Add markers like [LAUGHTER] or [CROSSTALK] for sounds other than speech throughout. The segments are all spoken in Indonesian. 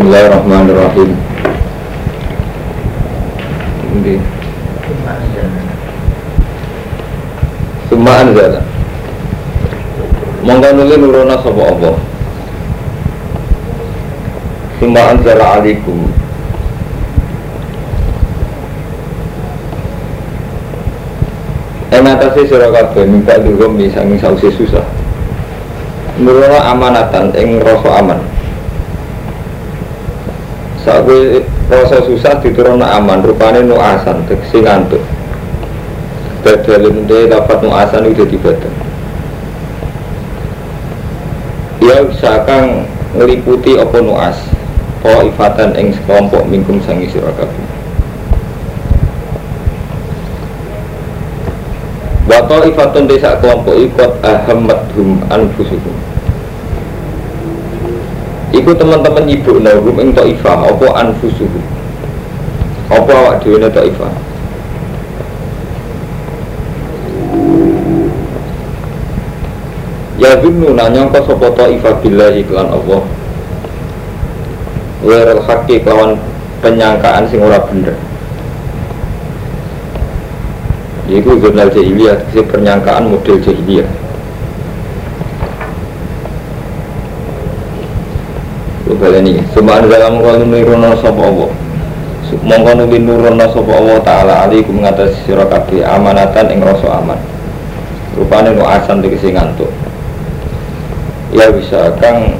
Bismillahirrahmanirrahim. Ini Summa anzala. Monggo nuli nuruna sapa Allah. Summa anzala alaikum. Ing atase sira kabeh minta dulu misangi sausi susah. Nuruna amanatan ing rasa aman. Saat rasa susah diturunna aman, rupane nuasan, tegesi ngantuk. Badalun de dapat nuasan itu di badan. Ya seakan ngeliputi apa nuas, oh ifatan ing sekelompok mingkum sangi sira kabeh. Wato ifatun desa kelompok ikut ahamadhum anfusuhum Iku teman-teman ibu nahum ing ta'ifah Apa anfusuhum? Apa awak dhewe ta'ifah? Ya dunu nanya kau sopo ta'ifah billahi klan Allah. Wirul haqi kelawan penyangkaan sing ora bener. Yaitu jurnal jahiliyah, si penyangkaan model jahiliyah. Coba ini, semua dalam kalau nurono sopo Allah. Mongko nuli nurono sopo Allah Taala alaikum mengatasi sira kabeh amanatan ing rasa aman. Rupane nu asan tegese ngantuk. Ya bisa kang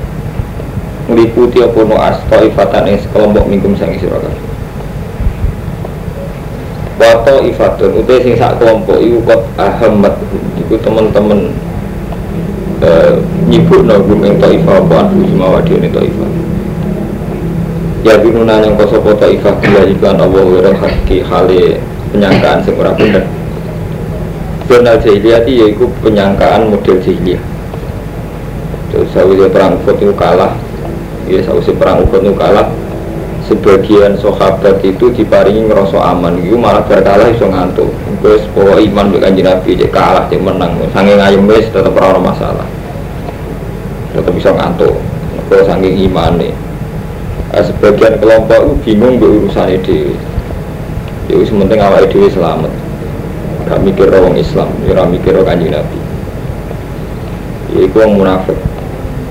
meliputi apa nu as taifatan ing sekelompok mingkum sang sira kabeh. Wato ifatun utai sing sak kelompok iku kot ahamat iku teman-teman uh, nyibuk nagum ing taifah apa anfu jimawa dia taifah ya binuna yang kosopo taifah dia iklan Allah wirah haki hale penyangkaan sing ora bener. Donal jahiliyah yaitu penyangkaan model jahiliyah. Terus sausnya perang Uhud itu kalah. Ya sausnya perang Uhud itu kalah. Sebagian sahabat itu diparingi ngerasa aman. Itu malah berkalah iso ngantuk. Wis bawa iman dengan kanjeng Nabi dia kalah dia menang. Ayem wis tetap ora masalah. Tetap bisa ngantuk. Kalau saking iman nih nah, sebagian kelompok itu bingung be urusan ide itu sementing awal ide selamat. Gak mikir orang Islam ya mikir orang kanjeng Nabi. Ya itu orang munafik.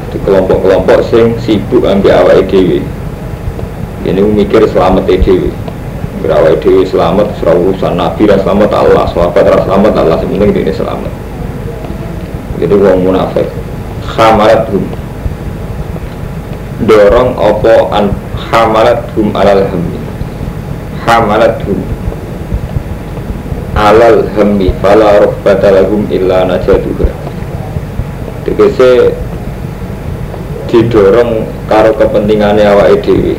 Di kelompok-kelompok sing sibuk ambil awal ide ini mikir selamat dewi berawal dewi selamat serah urusan nabi dan selamat Allah sahabat dan selamat Allah sebenarnya ini selamat. Jadi wong munafik. Khamarat dorong opo an hamalat hum alal hammi? Hamalat hum alal hammi fala robbata lahum illa najaduha. Tegese didorong karo kepentingannya awake dhewe.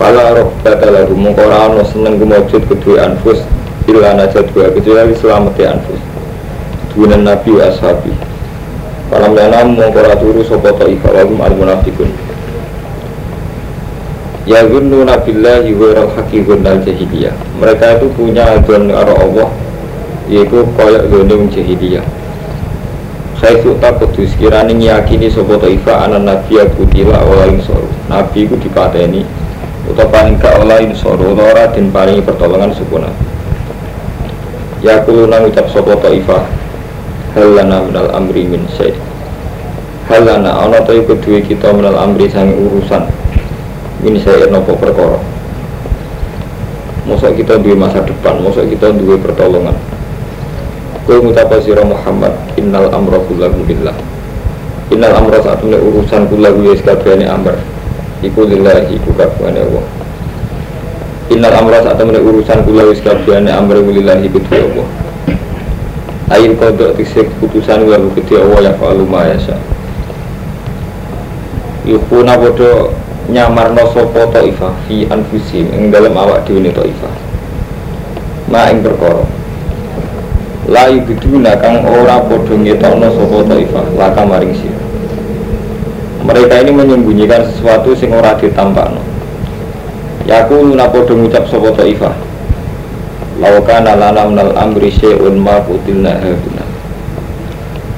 Fala roh data lagu mengkora no seneng kumujud kedua anfus Illa najat dua kecuali selamat anfus. Dunan nabi ashabi. Falam yanam mengkora turu sopo ta'ifah wagum al munafikun Ya gunnu nabillahi wa haqi gunnal jahiliyah. Mereka itu punya adon karo Allah Yaitu koyok gunung jahiliyah. Saya tak kudus kirani ngiyakini sopo ta'ifah anak nabi aku tila olaing soru Nabi itu dipateni atau paling gak olain soro ora dan paling pertolongan sukuna ya kuluna ngucap sopo ta'ifah halana minal amri min syait halana ana ta iku duwe kita minal amri sang urusan min syait nopo perkara. Masa kita duwe masa depan, masa kita duwe pertolongan. Kau ngucap sira Muhammad Innal amra kullahu lillah. Innal amra saat ini urusan kullahu ya sekabehane amr. Iku lillahi iku kabehane Allah. Innal amra saat temen urusan kula wis kabehane amre lillahi kudu Allah. Ain kodok tisik putusan wa kudu Allah ya fa'alu ma yasa Yukuna bodo nyamarno sapa taifah fi anfusim ing dalam awak dhewe ne taifah. Ma ing perkara. La yubiduna kang ora padha ngetokno sapa taifah laka maring sira. Mereka ini menyembunyikan sesuatu sing ora ditampakno. Yaku luna podo ngucap sopo ta'ifah? Laukana lana minal amri syai'un ma kutilna haguna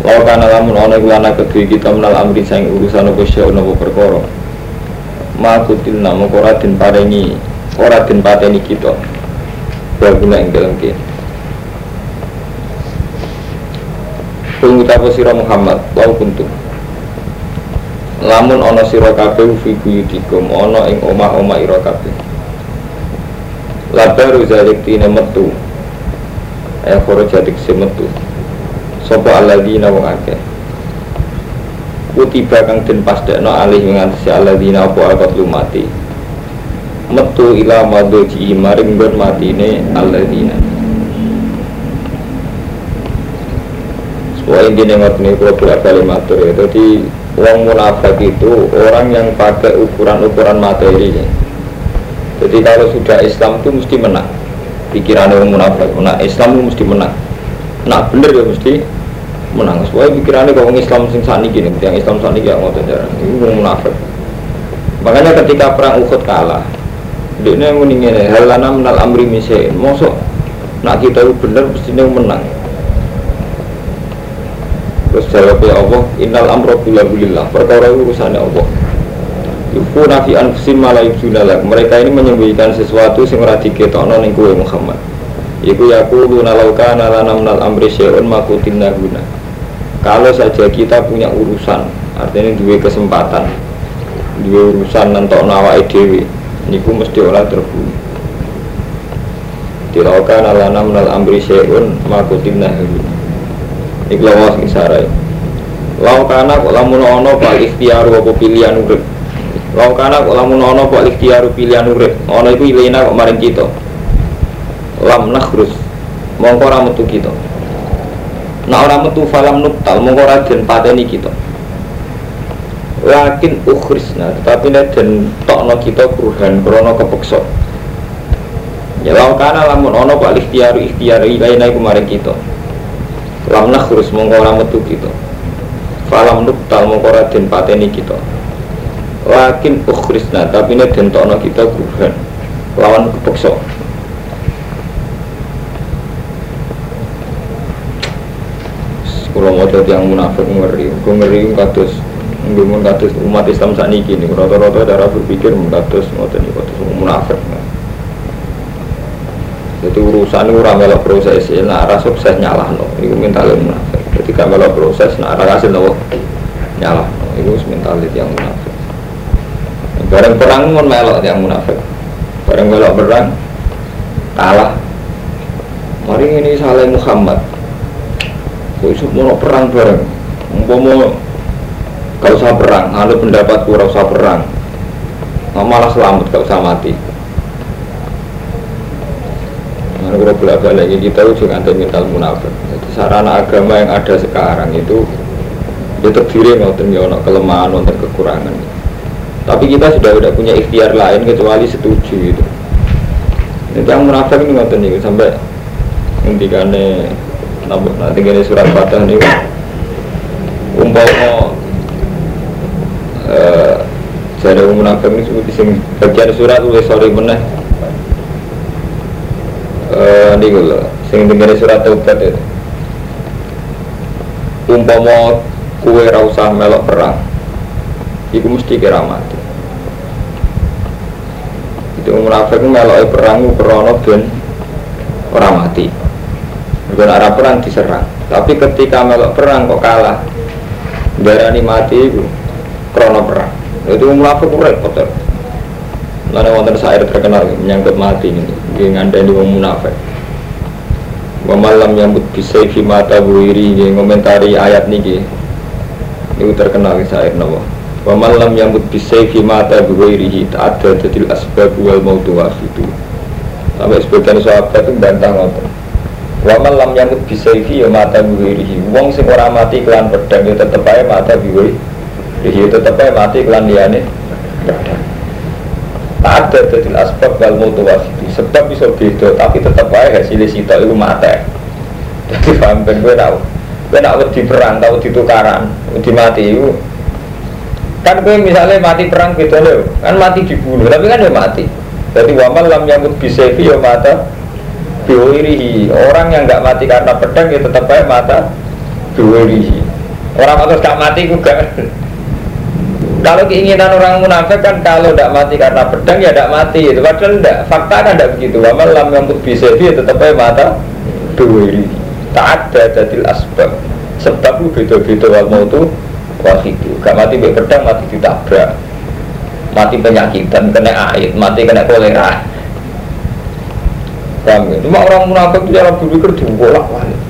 Laukana lamun ono iku lana kedui kita minal amri saing urusan apa syai'un apa perkara makutil nama ora den parengi ora den pateni kita. Baguna ing dalam kene. Kung utawa sira Muhammad lau kuntum Lamun ana sira kabeh fi buyutikum ana ing omah-omah ira kabeh. Labaru zalik tine metu. Eh khoro jadik metu Sopo alladina wong akeh Kutiba kang den pasdekno alih ngantesi alladina apa akad lumati Metu ila madoji maring gon matine alladina Wah ini nengok nih kalau bolak balik matur ya. Jadi uang munafik itu orang yang pakai ukuran-ukuran materi. Ya. Jadi kalau sudah Islam itu mesti menang. Pikiran orang munafik, nah Islam itu mesti menang. Nah bener ya mesti menang. Soalnya pikirannya kalau Islam sing sani gini, yang Islam sani gak mau jarang. Ini munafik. Makanya ketika perang Uhud kalah, dia ini hal halana menal amri misain. Mosok, nak kita bener mesti menang Terus jawabnya Allah, Innal amro bila bilillah, perkara urusannya Allah. Yufu nafi anfusin malah ibsunalak Mereka ini menyembunyikan sesuatu yang ora diketokno Muhammad. Iku yaqulu nalauka nalana minal amri syai'un makutin naguna. Kalau saja kita punya urusan, artinya dua kesempatan, dua urusan nentok nawa dhewe, niku mesti ora terbunuh. Tilauka nalana minal amri syai'un makutin naguna Iku lawas isarai. Lau kana kok lamun ono pak ikhtiar apa pilihan urip. Lau kana kok lamun ono pak ikhtiar pilihan urip. Ono iku ilena kok maring kita. Lam nakhrus. Mongko ora metu kita. Nah ora metu falam nuktal mongko ora den pateni kita. Lakin ukhrisna tetapi nek den tokno kita kuruhan krana kepeksa. Ya lau kana lamun ono pak ikhtiar ikhtiar ilena iku maring kita lam nakhrus mongko ora metu kita falam nuktal mongko ora den pateni kita lakin ukhrisna tapi ini den tokno kita kurhan lawan kepeksa kalau mau jadi yang munafik ngeri, gue ngeri kados nggak kados umat Islam saat ini gini, rata-rata darah berpikir kados mau jadi kados munafik. Jadi urusan itu ora melok proses ya, nah ora sukses nyalah no. Iku mental munafik. Jadi gak melok proses, nah ora hasil no nyalah no. Iku mental yang munafik. Bareng perang pun melok yang munafik. Bareng melok perang kalah. Mari ini salah Muhammad. Kau isu mau perang bareng. Umpama kau usah perang, ada pendapat kurang usah perang. Malah selamat kau usah mati. Nah, kalau bolak balik kita juga ada mental munafik. Jadi sarana agama yang ada sekarang itu dia terdiri nonton ya kelemahan, nonton kekurangan. Tapi kita sudah tidak punya ikhtiar lain kecuali setuju itu. Jadi yang munafik ini nonton nih sampai intikannya nabuk nanti gini surat fatah nih. Umpama eh jadi munafik ini seperti bagian surat tulis sorry meneh. Uh, ini gue sing dengar surat taubat itu umpama kue rausah melok perang iku mesti kira mati. Itu munafik melok perang krono ben orang mati Bukan arah perang diserang tapi ketika melok perang kok kalah darani mati itu krono perang itu munafik repot Lalu wonten syair terkenal menyangkut mati ini, dia ngandani wong munafik. Wa malam nyambut bisa mata buiri dia ngomentari ayat niki. Ini terkenal syair nawa. Wa malam nyambut bisa mata buiri ada jadi asbab wal mautu itu. Sampai sebagian sahabat itu bantah ngotot. Wa malam nyambut bisa ya mata buiri. Wong sing ora mati kelan pedang ya tetep aja mata buiri. Dia tetep aja mati kelan tak ada dari asbab wal mutu itu sebab bisa beda tapi tetap aja hasilnya sita itu mati jadi paham ben gue tau gue nak di perang tau di tukaran di mati itu kan gue misalnya mati perang beda loh kan mati dibunuh tapi kan dia mati. Jadi wamal lam nyambut bisefi ya mata biwirihi orang yang nggak mati karena pedang ya tetap aja mata biwirihi orang atau gak mati juga [LAUGHS] Kalau keinginan orang munafik kan kalau tidak mati karena pedang ya tidak mati itu padahal tidak fakta kan tidak begitu. Wamal lam yang bisa dia tetap aja mata ini. Tak ada jadil asbab. Sebab lu beda-beda wal mau itu itu. Gak mati be pedang mati ditabrak. Mati penyakitan kena air, mati kena kolera. Paham ya? Cuma orang munafik itu cara berpikir dibolak balik.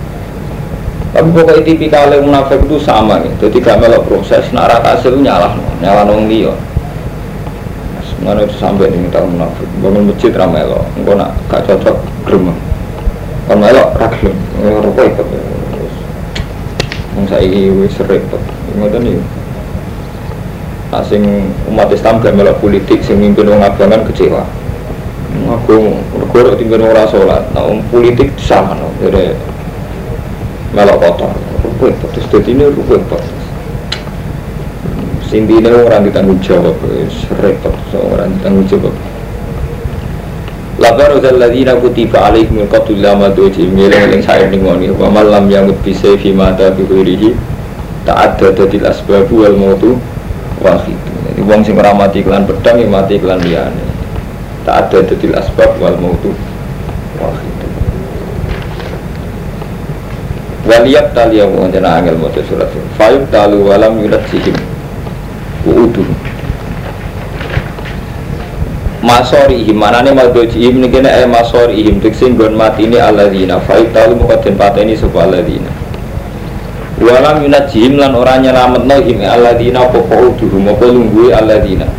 Tapi pokoknya tipikal munafik itu sama nih. Jadi gak melok proses, nak rata hasil nyalah, nyalah nong dia. Semuanya itu sampai nih tahun munafik. Bangun masjid ramelo, enggak nak gak cocok gerem. Kalau melok ragilem, rokok ikut. Yang saya ini repot. Ngoten nih. Asing umat Islam gak melok politik, sing mimpin orang abangan kecewa. Aku, aku tinggal orang sholat, nah politik sama, jadi melok kotor rukun terus jadi ini rukun Sinti ini orang ditanggung jawab, repot orang ditanggung jawab. Labar udah ladina kutiba alaih min qatul lama doji milih yang saya ningoni wa malam yang bisa mata fi tak ada dadil asbabu wal mautu wahid. Jadi wong sing ora mati kelan pedang ya mati kelan liyane. Tak ada dadil asbab wal mautu wahid. Waliyab tali yang mengajar angel motor surat Fayub talu walam yulat sihim. Uudu Masori ihim. Mana nih maldoji ihim Ini kena eh masori ihim. Tiksin gon mati ini aladina Fayub talu mukadin pateni sebuah aladina Walam yunat jihim lan orang nyelamat no him aladina Popo uduhu Mopo lunggui aladina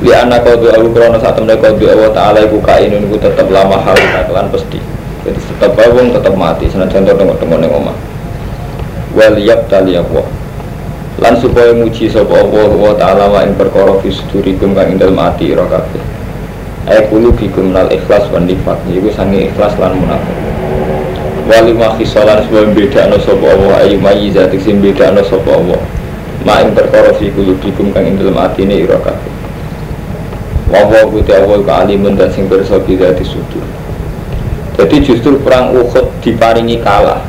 Li anak kau doa krono saat mereka doa Allah Ta'ala iku kainun iku tetap lama hari Kelan pasti jadi tetap bawang tetap mati senajan to tengok-tengok ning omah. Wal tali Allah. Lan supaya muji sapa Allah wa taala wa ing perkara fi sudurikum kang ing dalem ati ira kabeh ay bikum nal ikhlas wan nifaq iku sange ikhlas lan munafik. Wali ma khisalan sebab bedakno sapa Allah ayu mayyiza sing bedakno sapa Allah. Ma ing perkara fi bikum kang ing dalem atine ira wa wa guti Allah ka alimun dan sing bersa bi sudur jadi justru perang Uhud diparingi kalah.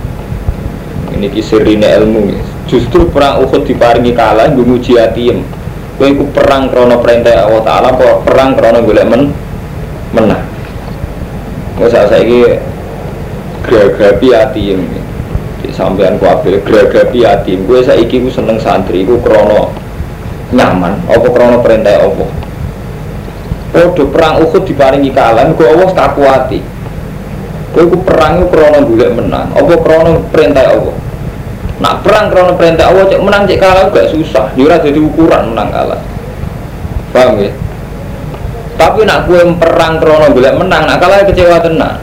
Ini kisirine ilmu. Justru perang Uhud diparingi kalah, gue nguji atiem. Gue ikut perang krono perintah Allah Taala, kok perang krono boleh men menang. Saya ini geragapi atiem. Sampean ku apel geragapi atiem. Gue saya gue seneng santri, gue krono nyaman. Apa krono perintah Allah. Oh, perang Uhud diparingi kalah, gue Allah tak kuati. Kowe ku perang ku krana golek menang, apa krana perintah Allah. Nak perang krana perintah Allah cek menang cek kalah gak susah, yo ora dadi ukuran menang kalah. Paham ya? Tapi nak kue perang krono golek menang, nak kalah kecewa tenan.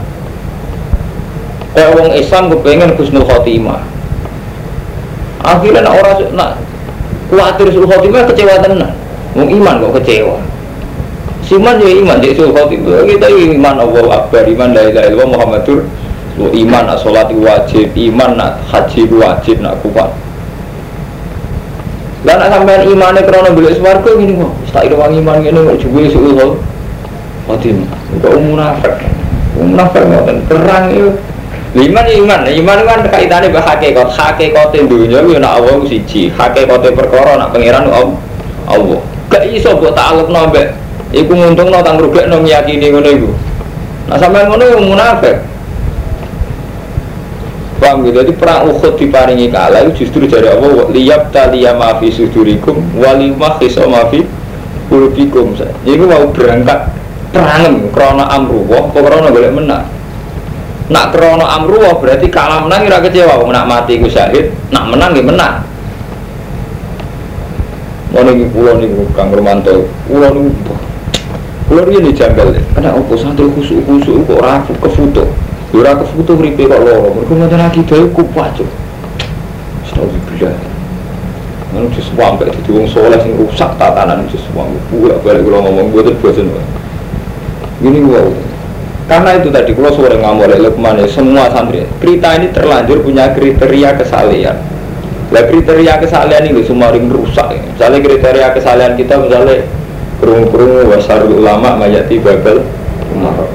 Kayak wong Islam kepengen husnul khotimah. Akhirnya nak orang nak kuatir husnul khotimah kecewa tenan. Wong iman kok kecewa. Siman ya iman jadi suruh khotib kita ya iman Allah Akbar. Iman dari dari Allah Muhammadur. Iman nak sholat wajib. Iman nak haji wajib nak kuat. Dan nak sampean imannya karena beli swarga gini kok tak ada iman gini kok juga suruh khotib kok munafik munafik ngoten. Perang itu Iman ya iman, iman kan kaitannya bah hakikat, hakikat dunia itu nak Allah siji, hakikat perkara nak pangeran Allah. Gak iso buat takluk nombek Iku nguntung no tang rugek no meyakini ngono iku. Nah sampai ngono yang munafik. Paham gitu? Jadi perang Uhud diparingi kalah itu justru dari Allah liyab taliya maafi sudurikum walimah khiso maafi kulubikum. Jadi mau berangkat perang krona amruwah, kok krona boleh menang. Nak krona amruwah berarti kalah menang kira kecewa, nak mati ku syahid, nak menang ya menang. Mau nih pulau nih Kang Romanto, pulau nih kalau dia nih deh, karena aku santri khusuk khusuk kok rafu ke foto, ora ke foto ripe kok loro, mereka macam lagi deh ku pacu. Setahu bilang, Mana di sampai jadi wong soleh sing rusak tatanan di suam, pula balik kalau ngomong gue tuh bosan Gini gue karena itu tadi kalau sore ngambil Lukman ya semua santri. Cerita ini terlanjur punya kriteria kesalian Lah kriteria kesalian ini semua ring rusak. Ya. Misalnya kriteria kesalian kita misalnya kerung-kerung wasar ulama mayati babel umar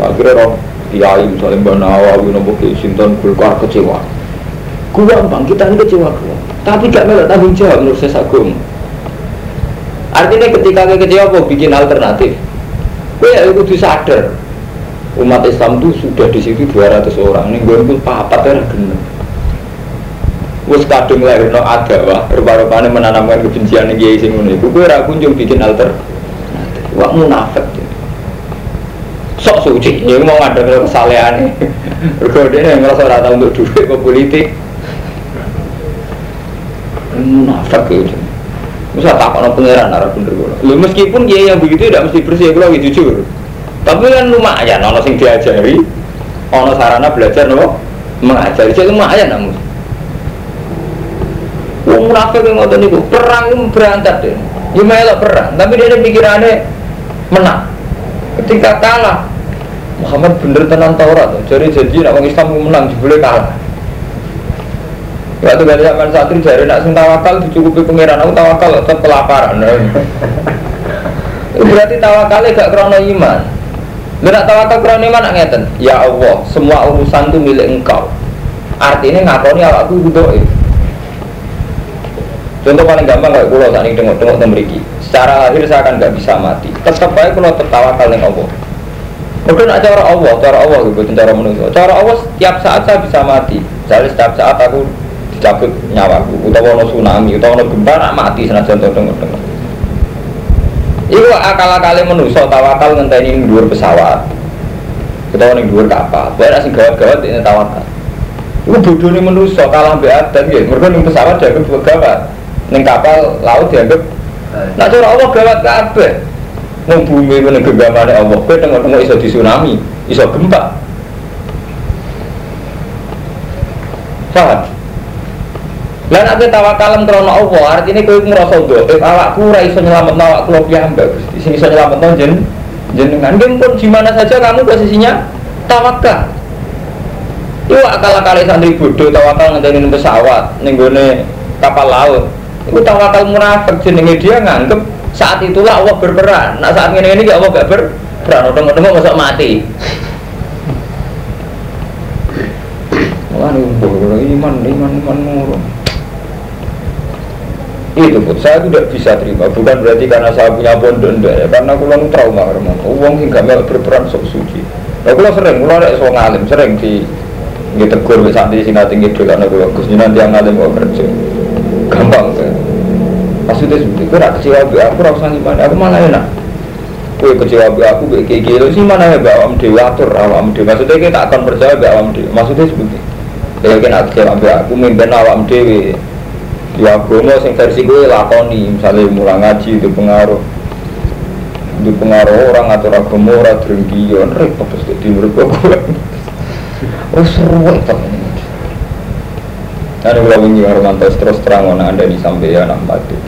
akhirnya roh kiai misalnya mbak nawawi nopo ke sinton kulkar kecewa. Kuang bang kita ini kecewa kuang tapi gak melak tanggung jawab menurut saya sagum Artinya ketika kita kecewa kok bikin alternatif. Gue ya kudu sadar. Umat Islam itu sudah di situ 200 orang. Ini gue pun papat ya genep. Wes kadung lahir no wah rupa-rupanya menanamkan kebencian yang kiai sing ngono iku kowe ora kunjung bikin alter. Wah munafik. Sok suci, ini mau ngadep kesalehan. [LAUGHS] Mergo dia ngerasa ora tau untuk duit ke politik. Munafik itu. Misal tak kono pangeran arah bener kula. Lho meskipun dia yang begitu tidak mesti bersih kula jujur. Tapi kan lumayan ono sing diajari, ono sarana belajar nopo mengajari. Jadi lumayan namun. Wong munafik yang ngotot niku perang itu berantak deh. Ya melok perang, tapi dia ada pikirannya menang. Ketika kalah, Muhammad bener tenan Taurat. Jadi janji nak orang Islam menang, boleh kalah. Waktu dari zaman santri jari nak sing tawakal dicukupi pangeran aku tawakal tetap kelaparan. [LAUGHS] Berarti tawakalnya gak krono iman. Lu nak tawakal krono iman nak ngeten. Ya Allah, semua urusan itu milik engkau. Artinya ngakoni awakku butuh Contoh paling gampang kayak kulo saat ini tengok-tengok memiliki. Secara lahir saya akan nggak bisa mati. Tetap baik kulo tertawa kalian Allah. Mungkin nak cara Allah, cara Allah gitu, cara manusia. Cara Allah setiap saat saya bisa mati. Jadi setiap saat aku dicabut nyawaku utawa ono tsunami utawa ono gempa nak mati senajan tengok-tengok Iku akal-akale manusa tawakal ngenteni ning dhuwur pesawat. Utawa ning dhuwur kapal. Bae sing gawat-gawat ini tawakal. Iku bodone manusa kalah mbek adat nggih. Mergo ning pesawat dianggap gawat. Ning kapal laut dianggap Nah cara Allah gawat kabeh. Wong bumi meneng genggamane Allah, kowe tengok-tengok iso di tsunami, iso gempa. Paham? Lah nek tawakal krono Allah, artine kowe ngrasa ndok, eh awakku ora iso nyelametno awakku lho piyambak Gusti. Sing iso nyelametno jen jenengan. Nggih pun di mana saja kamu posisinya tawakal. Iku akal-akal santri bodoh tawakal ngenteni pesawat ning gone kapal laut. Iku tawakal munafik jenenge dia nganggep saat itulah Allah berperan. Nah saat ini ini Allah gak berperan. Udah-udah masuk mati. Wah, ini iman, iman, iman, iman itu pun saya tidak bisa terima bukan berarti karena saya punya pondok ya. karena aku lalu trauma karena uang hingga mel berperan sok suci nah aku sering aku ada soal ngalim sering di gitu tegur bisa santri sing tinggi dulu karena aku gus nanti yang ngalim mau kerja gampang kan maksudnya seperti itu rak kecewa bi aku rasa gimana aku malah enak. Kue kecewa bi aku kayak gitu sih mana ya bi awam dewa atur awam dewa maksudnya kita akan percaya bi awam dewa maksudnya seperti ya kan kecewa bi aku mimpin awam dewa ya agama sing versi gue lakoni misalnya mulai ngaji itu pengaruh itu pengaruh orang atau agama orang drengkian repot terus di murid gue oh seru itu Ada kalau ingin Romantos terus terang anda di sampeyan.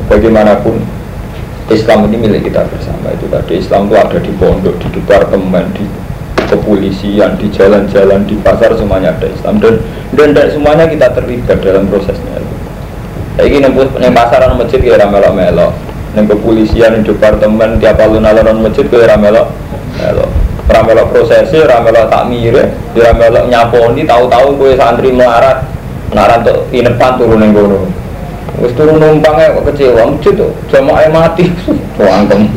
Bagaimanapun Islam ini milik kita bersama itu tadi Islam itu ada di pondok, di departemen, di kepolisian, di jalan-jalan, di pasar semuanya ada Islam dan dan semuanya kita terlibat dalam prosesnya itu. Ning ning pasaran masjid kaya ora melok-melok. Ning kepolisian ning departemen tiap alun-alun masjid melok. Melok. Ora melok prosesi, ora melok takmir, ora melok nyaponi tahu-tahu kowe santri melarat. Naran tuh inepan turun ning kono. Wis turun numpangnya kok kecewa, masjid tuh jamaah mati. Wangkem.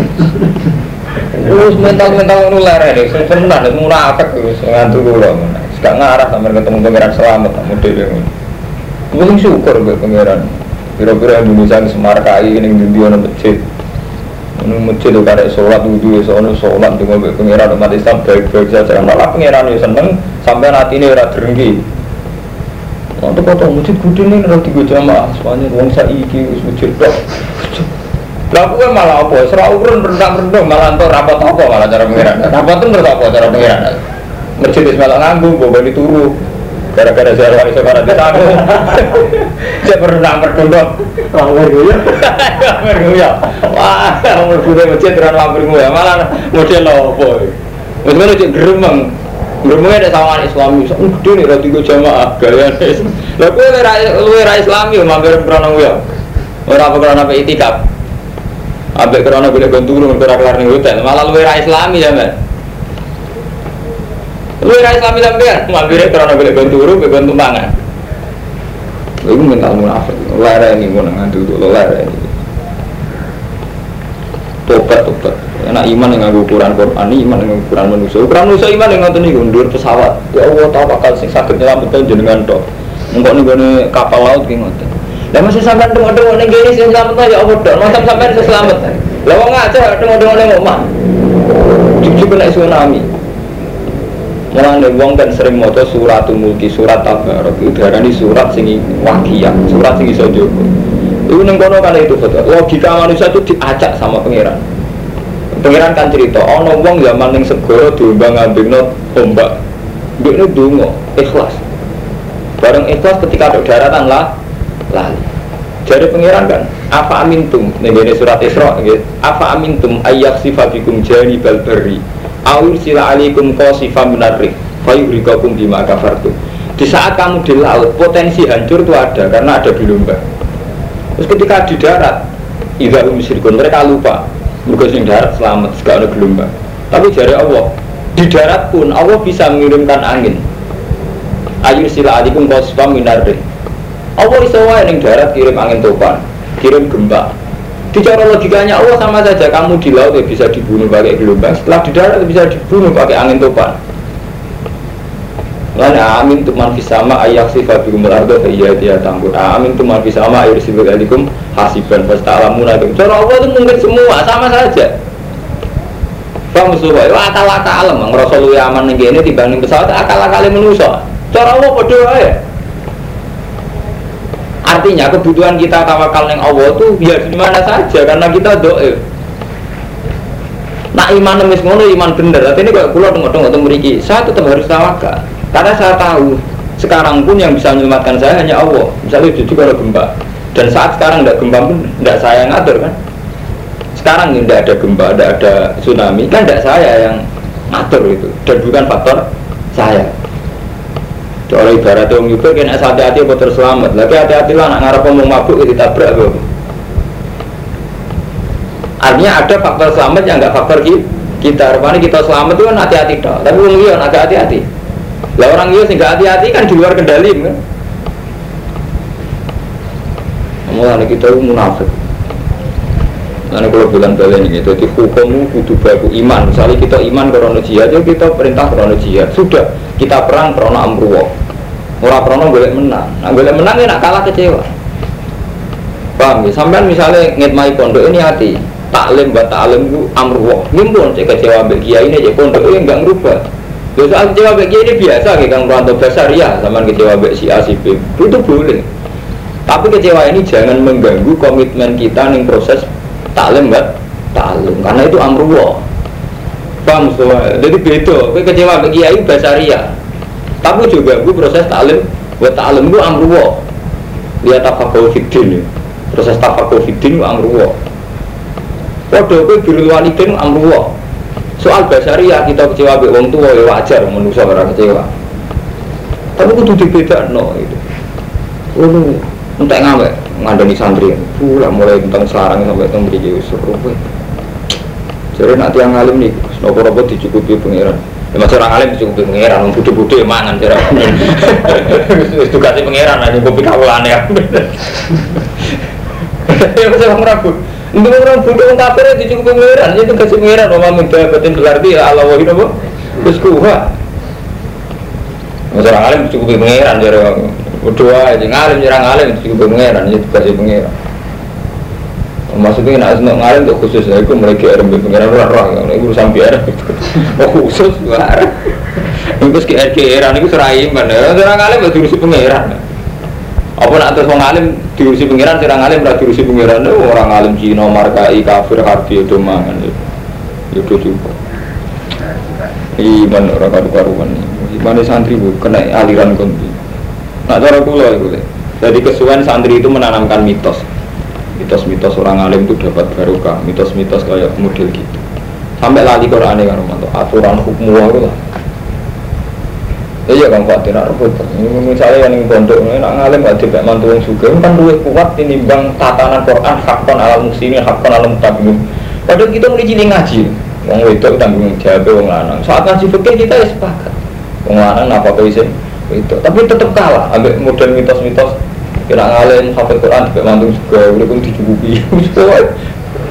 Terus mental-mental ngono lerene, sing tenan munafik wis ngantuk kula. Gak ngarah sampe ketemu pangeran selamat model ngono. Mungkin syukur gue pangeran. Kira-kira Indonesia ini semarkai ini di ono masjid. Ini masjid itu karek sholat wudhu ya soalnya sholat dengan pengiran umat Islam baik-baik saja. Malah pengiran ya seneng sampai nanti ini rada derengki. Untuk kota masjid gede ini ada tiga jamaah, soalnya uang saiki wis masjid dok. Lah aku malah apa? Serah ukuran rendang-rendang malah entuk rapat apa malah cara pengiran. Rapat itu menurut apa cara pengiran? Masjid wis malah nganggung, bawa turu. Gara-gara saya wali sekarang di sana saya pernah berdondong lampir gue lampir gue ya wah lampir gue masjid terang lampir gue ya. Malah model apa? Maksudnya cek geremeng geremengnya ada sawangan islami. Gede nih roti gue jamaah gaya nih lah gue lu era islami mampir pernah gue orang apa kerana apa itikaf. Abek kerana boleh gontung, kerana kelar nih hotel, malah lu era islami ya men Lu ora Islami sampean, mampire karena boleh bantu turu, boleh bantu mangan. Lu mental munafik. Lara ini mau ngantuk tuh lara ini. tobat tobat iman nganggo ukuran Quran iman yang ukuran manusia. Ukuran manusia iman yang ngoten niku ndur pesawat. Ya Allah tahu bakal sing saged nyelametkan jenengan tok. Engko ning kapal laut ki ngoten. Lah masih sampean tengok-tengok ning kene sing selamat ya Allah tok. Masa sampean iso selamat lah wong aja tengok-tengok ning omah. Jujur kena tsunami. Mulane wong kan sering maca suratul mulki, surat tabarok itu darani surat sing wakiyah, surat sing iso jogo. Itu ning kono kan itu betul. Logika manusia itu diacak sama pangeran. Pangeran kan cerita, ono wong zaman ning segara diombang ambekno ombak. Mbekne donga, ikhlas. Bareng ikhlas ketika ada daratan lah lali. Jadi pangeran kan, apa amintum? Nih surat Isra, apa amintum ayyak sifatikum jani balbari Awir sila alikum qasifam minarrik Fayuhrikakum bima kafartum Di saat kamu di laut Potensi hancur itu ada Karena ada gelombang Terus ketika di darat Idza musyrikun mereka lupa Mereka sing darat selamat Segala gelombang. Tapi jari Allah Di darat pun Allah bisa mengirimkan angin. Ayur sila alikum qasifam minarrik Allah bisa wae ning darat kirim angin topan Kirim gempa di cara logikanya Allah sama saja kamu di laut ya bisa dibunuh pakai gelombang, setelah di darat ya bisa dibunuh pakai angin topan. Lana amin tuh man sama ayak sifat bikum ardo iya dia tanggur. Amin tuh man sama air sifat alikum hasiban pasti alamun itu. Cara Allah itu mungkin semua sama saja. Kamu suka, wah akal akal alam, ngerasa lu aman nih ini dibanding pesawat akal akal manusia. Cara Allah berdoa ya. Artinya kebutuhan kita tawakal yang Allah tuh ya di mana saja karena kita doa. Nah iman nemis ngono iman bener. Tapi ini kalau pulau tengok tengok memiliki, saya tetap harus tawakal karena saya tahu sekarang pun yang bisa menyelamatkan saya hanya Allah. Misalnya itu kalau gempa dan saat sekarang tidak gempa pun tidak saya yang ngatur kan. Sekarang tidak ada gempa, tidak ada tsunami kan tidak saya yang ngatur itu dan bukan faktor saya. Soalnya ibarat orang juga kena hati-hati apa terselamat. Lagi hati-hati lah nak ngarep ngomong mabuk tabrak apa. Artinya ada faktor selamat yang enggak faktor kita. Rupanya kita selamat itu kan hati-hati toh. Tapi orang iya agak hati-hati. Lah orang iya sih hati-hati kan di luar kendali kan. Mulai kita munafik. Nanti kalau bilang balik ini, jadi hukummu kudu baku iman. Misalnya kita iman karena jihad, ya kita perintah karena jihad. Sudah, kita perang karena amruwa. Orang karena boleh menang. Nah, boleh menang ya nak kalah kecewa. Paham ya? Sampai misalnya ngitmai pondok ini hati. Taklim buat taklim itu amruwa. Ngimpun cek kecewa ambil kiai ini, cek pondok ini enggak ngerubah. Lalu soal kecewa kiai ini biasa, kayak kang Pranto. Besar ya, sama kecewa ambil si A, si B. Itu boleh. Tapi kecewa ini jangan mengganggu komitmen kita nih proses taklim buat taklim karena itu amruwa. Paham semua jadi beda. Gue kecewa bagi kiai basaria tapi juga gue proses taklim buat taklim gue amruwa. Lihat tafakul fitdin proses tafakul fitdin gue amruwa. Waduh gue biru walidin amruwa soal basaria kita kecewa be wong tua ya wajar manusia orang kecewa. Tapi kudu dibeda no itu. Oh entek ngawe ngandani santri. Pula mulai tentang selarang sampai tentang beri seru jadi nanti yang ngalim nih nopo nopo dicukupi pangeran. Ya masih orang alim dicukupi pangeran orang bude bude mangan cara itu kasih pangeran aja kopi kawalan [LAUGHS] ya ya masih orang ragu untuk orang bude orang kafir dicukupi pangeran. Itu kasih pangeran mama minta batin berarti Allah wahid apa? Terus kuha. Orang alim dicukupi pangeran jadi berdoa aja ngalim nyerang ngalim itu juga pangeran itu kasih pangeran. Maksudnya nak ngalim untuk khusus ya itu mereka ada pangeran orang orang itu urusan biar [LAUGHS] oh khusus luar itu ke RKR itu serai mana serang ngalim itu diurusi pangeran apa nak terus ngalim diurusi pangeran ngalim berarti diurusi pangeran itu orang ngalim Cina markai kafir harbi itu mangan itu juga iman orang karu-karuan. Iman santri bu kena aliran konti Nah cara kulo itu Jadi kesuwen santri itu menanamkan mitos. Mitos-mitos orang alim itu dapat barokah. Mitos-mitos kayak model gitu. Sampai lali Quran kan Aturan hukum itu lah Iya kan tidak repot. Misalnya yang pondok ini nak ngalim gak tidak mantu yang suka kan dua kuat ini bang tatanan Quran hakon alam muslimin hakon alam tabiun. Padahal kita mulai jadi ngaji. Wong wedok tanggung jawab wong lanang. Saat ngaji fikih kita ya sepakat. Wong lanang apa tuh sih? itu tapi tetap kalah ambil model mitos-mitos kira ngalim hafal Quran juga mantu juga udah pun dicukupi [LAUGHS]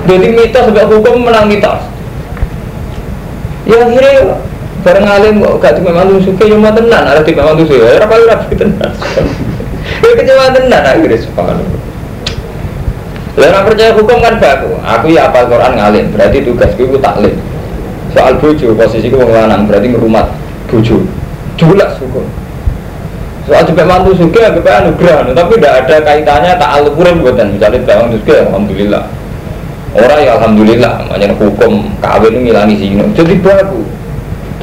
Jadi mitos sebab hukum menang mitos. Ya akhirnya bareng alim kok gak cuma mantu suka cuma tenan [LAUGHS] ada tiga mantu suka ya apa rapi tenan ya kecewa tenan akhirnya subhanallah Orang percaya hukum kan baku. Aku ya apa Quran ngalim, berarti tugasku itu taklim. Soal bojo, posisiku wong lanang, berarti ngerumat bojo. Jelas hukum. Soal juga mantu suka, juga anugerah, tapi tidak ada kaitannya tak alukuran buatan. Misalnya bawang suka, alhamdulillah. Orang ya alhamdulillah, makanya hukum kawin ngilangi sini. Jadi baku.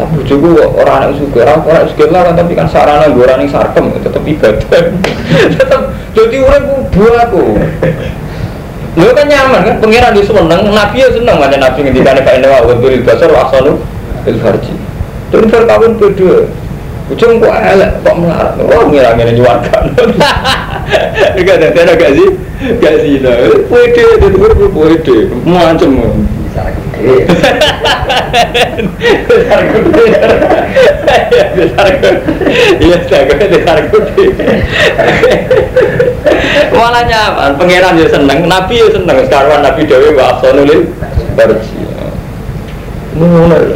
Tapi bojoku orang anak suka, orang orang suka lah tapi kan sarana gue orang sarkem tetap ibadah. [LAUGHS] tetap jadi orang buahku. Lu kan nyaman kan, pengiran di seneng, nabi ya seneng mana nabi ngendikan kayak ini wah untuk dasar wasanu il farji. Dan kawin berdua, ujung kok elek kok melarat, wah ngira ngira nyuarkan. [LAUGHS] Enggak ada, ada gak sih? Gak sih, nah, pede, itu pede, macam besar gede. [LAUGHS] Besar gede. Besar gede. Iya besar gede malah nyaman pangeran ya seneng nabi ya seneng. Sekarang nabi dewi wa afsanulil barji mulai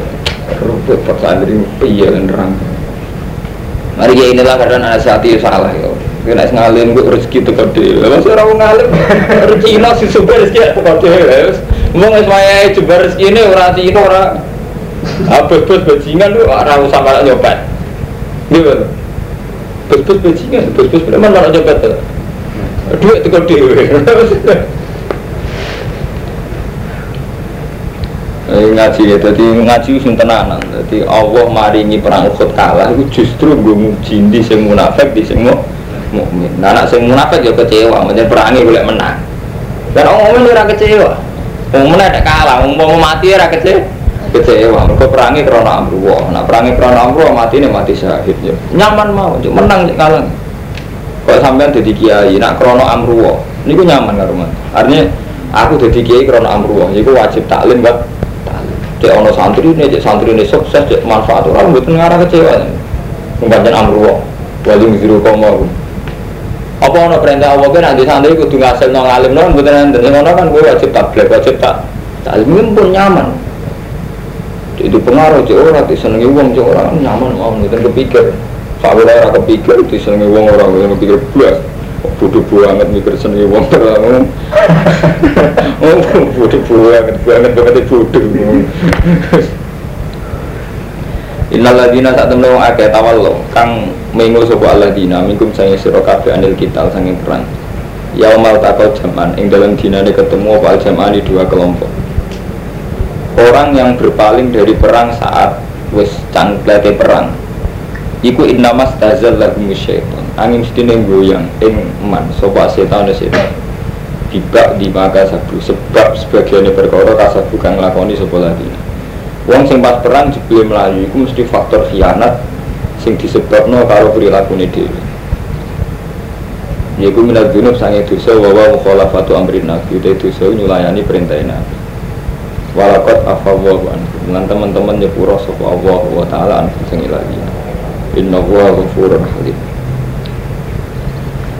rupet pak santri iya nerang mari ya inilah karena nasihati salah ya Kena ngalim gue rezeki itu gede, masih orang ngalim. Rezeki nasi super rezeki itu gede, Mau nggak semuanya jebar rezeki ini orang ini orang bos-bos bajingan lu orang usah malah nyopet, gitu. Bos-bos bajingan, bos-bos preman malah nyopet tuh duit dewe eh, ngaji ya, jadi ngaji sing tenanan. Jadi Allah maringi perang Uhud kalah itu justru gue muji di sing munafik di sing mukmin. Nah, anak sing munafik ya kecewa, menjadi perangi boleh menang. Dan orang mukmin ora kecewa. Wong menang ada kalah, wong mau mati ora kecewa. Kecewa, mereka perangi karena amruwa. Nah, perangi karena amruwa mati ini mati syahid ya. Nyaman mau, menang kalah. Kalau sampean jadi kiai, nak krono amruwo, ini gue nyaman kan rumah. Artinya aku jadi kiai krono amruwo, jadi wajib taklim kan. Cek ono santri ini, cek santri ini sukses, cek manfaat orang betul ngarah kecewa. Membaca amruwo, wali ngiru komo. Apa ono perintah Allah kan nanti santri kudu ngasil nong alim nong betul nanti. Yang ono kan gue wajib tablet, wajib tak taklim pun nyaman. Itu pengaruh cek orang, disenangi uang cek orang nyaman mau nggak kepikir. Pak Wira ora kepikir di senengi wong ora yang kepikir blas. Bodoh banget mikir senengi wong ora. Oh, bodoh banget, banget banget bodoh. Innal ladina sak temne wong akeh tawallo kang mengo sapa alladzina minkum sange sira kabeh anil kita sange perang. Yaumal taqal jaman ing dalam dinane ketemu apa jaman di dua kelompok. Orang yang berpaling dari perang saat wis cangklete perang Iku innamas tazal lagu syaitan Angin mesti goyang ing man Sopa setan setan Tiba di maka sabu Sebab sebagiannya perkara kasabu kang lakoni sopa ladina Wong sing pas perang jebule melayu Iku mesti faktor khianat Sing disebabno karo perilaku ini diri Yaiku minat dunub sange dosa Wawa mukhalafatu amrin nabi Udah dosa nyulayani perintah nabi Walakot afawahu anhu Dengan teman-teman nyepura sopa Allah wa ta'ala anhu sing ilahiyah Inna huwa ghafurun halim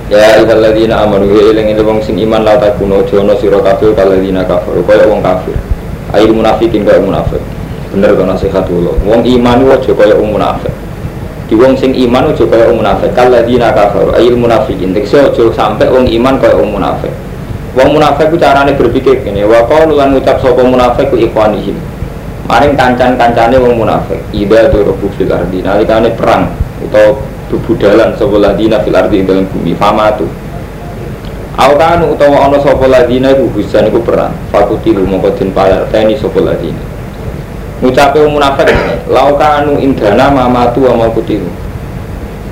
Ya ayyuhalladzina amanu ya eling wong sing iman la takuno jono sira kabeh kalladzina kafaru kaya wong kafir. Ail munafikin kaya munafik. Bener to nasihat kula. Wong iman aja kaya wong munafik. Di wong sing iman aja kaya wong munafik. Kalladzina kafaru ail munafikin. Tekse aja sampe wong iman kaya wong munafik. Wong munafik ku carane berpikir kene wa qaulu lan ngucap sapa munafik ku ikhwanihim. Maring kancan-kancane wong munafik. Ida dorobu fil ardi nalikane perang atau bebudalan sapa ladina fil ardi dalam bumi fama tu. Aukanu utawa ana sapa ladina iku hujan iku perang. Fakutilu mongko den palerteni sapa ladina. Ngucape wong munafik laukanu indana mamatu wa kutilu.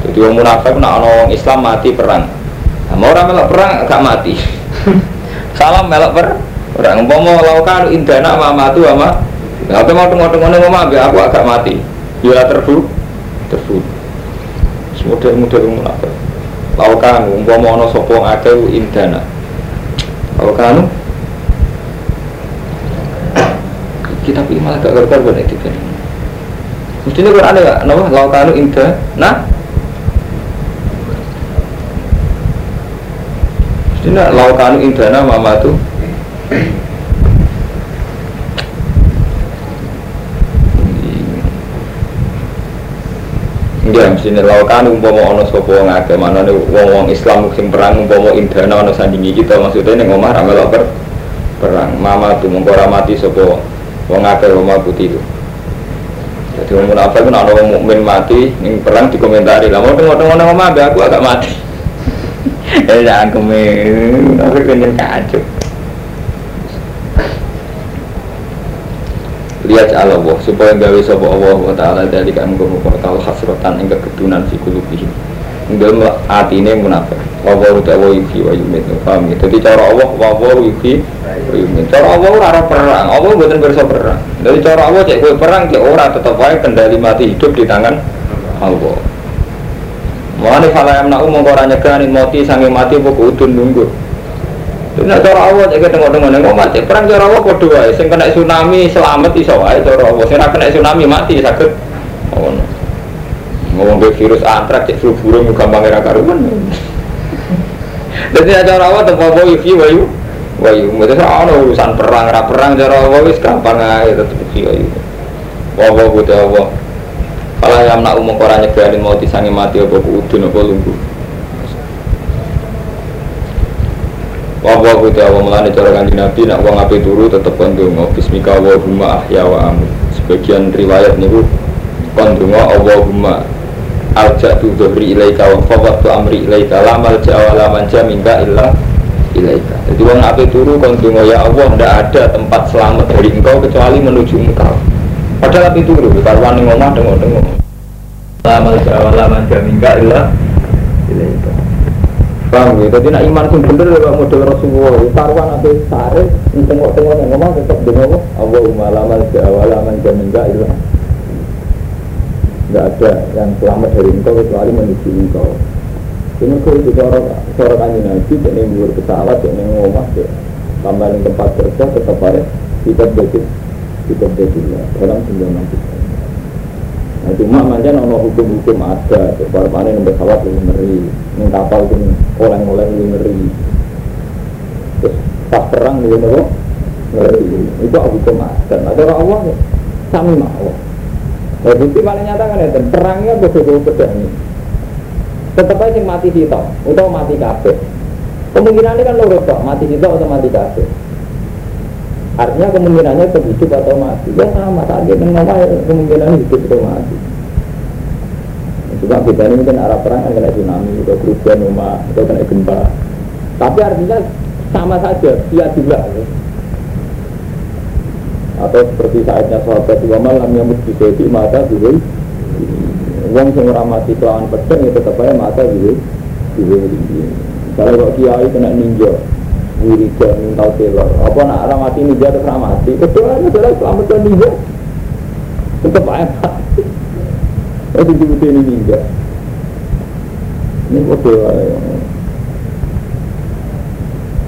Jadi wong munafik nak ana wong Islam mati perang. Nah, orang melok perang gak mati. [LAUGHS] Salam melok per perang. Umpama laukanu indana mamatu wa Nah, apa mau tengok-tengok mama, aku agak mati. Ya terbu, terbu. Model-model munafik. Laukan, umpama ono sopong akeh indana. Laukan, kita pilih malah gak karuan itu kan. Mestinya Quran ya nama lautanu indah nah? Mestinya lautanu indah nah mama tuh Ya, mesti lautan umpama ana sapa wong mana manane wong-wong Islam sing perang umpama indana ana sandingi kita. Maksudnya ini omah ramai melok perang. Mama tuh mengko mati sapa wong akeh wong putih itu. Jadi wong munafik itu ana wong mukmin mati ning perang dikomentari. Lah mau tengok-tengok nang omah aku agak mati. Eh [LAUGHS] jangan kemen, tapi pengen kacau. lihat Allah supaya gawe sapa Allah wa taala dari kan muga tahu hasratan ing kedunan fi kulubihim dalam atine munafik. Wa wa ta'ala yufi wa yumit paham ya? Jadi cara Allah wa wa yufi wa yumit cara Allah ora perang. Allah mboten bersa perang. Dari cara Allah cek kowe perang cek ora tetep wae kendali mati hidup di tangan Allah. Mulane fala yamna umum ora nyegani mati sange mati apa udun nunggu. Nek cara Allah cek tengok-tengok omah cek perang cara Allah padha wae. Sing kena tsunami selamat iso wae cara Allah. Sing kena tsunami mati saged. Ngono. Ngomong ke virus antrak cek flu burung gampang ra karuan. Dadi cara Allah tempo wae iki wae. Wae mesti ana urusan perang ra perang cara Allah wis gampang ae tetep iki wae. Wa wa Allah. Kalau yang nak umum orang nyegarin mau disangi mati apa udun apa lungguh Wah ku jawa melani cara kanji nabi nak wong api turu tetep kondungo Bismika Allahumma ahya wa amin Sebagian riwayat niku kondungo Allahumma Alja'tu dhuhri ilaika wa fawwatu amri ilaika Lamal jawa laman jaminka illa ilaika Jadi wong api turu kondungo ya Allah Tidak ada tempat selamat dari engkau kecuali menuju engkau Padahal api turu Karuan ngomah dengo-dengo Lamal jawa laman jaminka illa ilaika Paham ya? Jadi nak iman pun bener ya model Rasulullah. Taruhan nanti sare, tengok-tengok ngomong tetap dengar Allahumma lamal jawalaman jaminga ilah. Tidak ada yang selamat dari engkau kecuali menuju engkau. Ini kalau itu orang seorang kanji nabi, jadi yang pesawat, jadi yang ngomong, tambah yang tempat kerja tetap ada kita betul, kita betul dalam sembilan nanti. Nah cuma macam ono hukum-hukum ada, sebab mana yang pesawat lebih ngeri, yang kapal itu oleh-oleh lebih ngeri. Terus pas perang lebih ngeri. Itu hukum ada. Nah cara Allah sami mau. Nah bukti paling nyata kan itu perangnya betul-betul pedang Tetap aja mati situ, atau mati kafe. Kemungkinan ini kan lo mati situ atau mati kafe. Artinya kemungkinannya hidup atau mati. Ya sama saja dengan kemungkinan hidup atau mati. Juga kita ini mungkin arah perang kan kena tsunami, atau kerugian rumah, atau kena gempa. Tapi artinya sama saja, dia juga. Ya. Atau seperti saatnya sahabat dua malam yang mesti jadi mata juga. Uang yang mati kelawan pedang itu tetap aja mata juga. Juga Kalau kok kiai kena ninja, wiridan tau telor apa nak orang mati ninja atau orang mati? Kecuali adalah selamat dan ninja. Tetap aja itu dibutuh ini ninja. Ini bodoh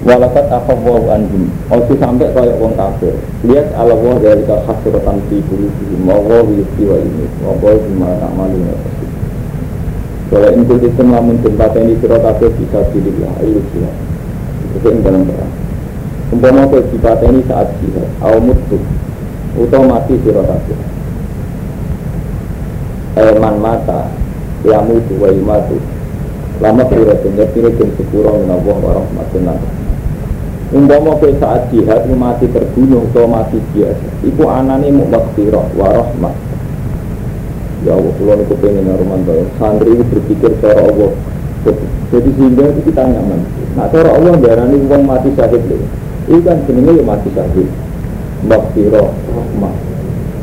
Walakat akhawwahu anhum. Ojo sampai kaya wong kafir. Lihat ala wah dari khasratan fi kulubihim Wa wah yuki wa ini Wa wah bima ta'malu Kalau intul itu lamun tempat ini Sira kafir bisa pilih lah Ayo silah itu yang dalam perang. Umpama kau ini saat jihad au mutu atau mati sira kabeh eman mata ya mutu wa imatu lama kira dunia kini dan sepuro menawah warahmatullah umpama kau saat jihad mati terbunuh atau mati biasa iku anane mau maghfirah warahmat ya Allah kalau aku pengen Romanto santri berpikir cara Allah jadi sehingga kita nyaman Nah cara Allah darani uang mati syahid lho. Ini kan jenenge ya mati syahid. Maghfirah, rahmah.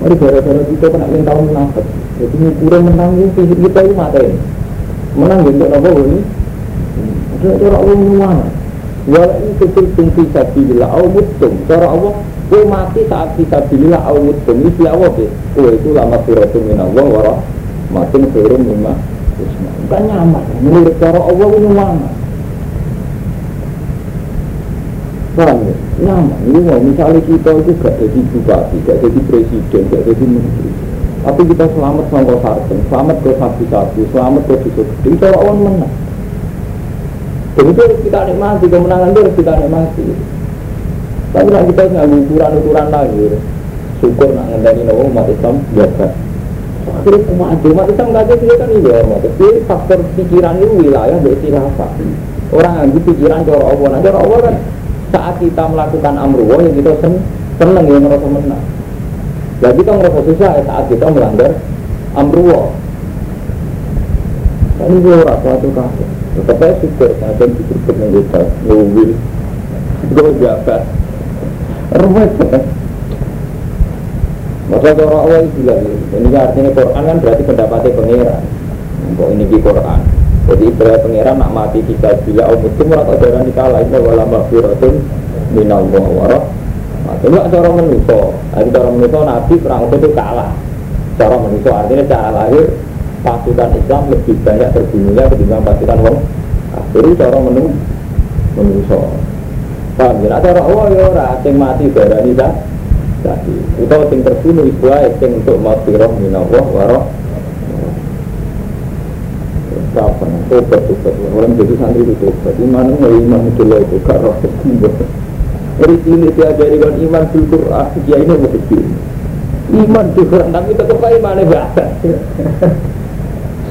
Mari gara-gara kita kena tahun menangkap. Jadi ukuran menang itu kita itu mati. Menang untuk apa ini? Ada cara Allah mana? Walau ini kecil tinggi sabilillah au mutum. Cara Allah Kue mati saat kita bila mutum Ini Allah deh Kue itu lama firatu minallah Warah Makin firun mimma Bukan nyaman. Menurut cara Allah ini mana Paham ya? Nyaman, ini mau misalnya kita itu gak jadi bupati, gak jadi presiden, gak jadi menteri. Tapi kita selamat sama sarden, selamat ke sapi-sapi, selamat ke bisa gede, itu orang menang Dan itu harus kita nikmati, kemenangan itu harus kita nikmati. Tapi kalau kita nggak ukuran-ukuran lagi. Syukur nak ngendani nawa umat Islam, biasa akhirnya umat umat Islam kaget dia kan iya tapi faktor pikiran itu wilayah dari khilafah. Orang yang pikiran cara Allah. Nah cara Allah kan saat kita melakukan amruwa yang kita sen seneng ya merasa menang. Ya kita merasa susah ya saat kita melanggar amruwa ini gue orang suatu kafe tetap aja ada yang syukur dengan kita mobil gue jabat rumah Masa cara Allah itu bilang ini artinya Quran kan berarti pendapatnya pangeran. Kok ini di Quran. Jadi ibarat pangeran nak mati kita bila Allah itu murat ajaran dikalah itu wala maghfiratun minallah warah. Nah, itu cara manusia. Jadi cara manusia Nabi perang itu kalah. Cara manusia artinya cara lahir pasukan Islam lebih banyak terbunuhnya ketimbang pasukan wong Jadi cara menu manusia. Paham ya? Cara Allah ya orang yang mati darah ini jadi utawa sing terbunuh iku ae sing untuk maghfirah minallah wa kapan obat obat orang jadi santri itu obat. Iman nggak iman itu loh itu karo dari sini diajari kan iman di Quran dia ini mau iman di tapi tetap iman bahasa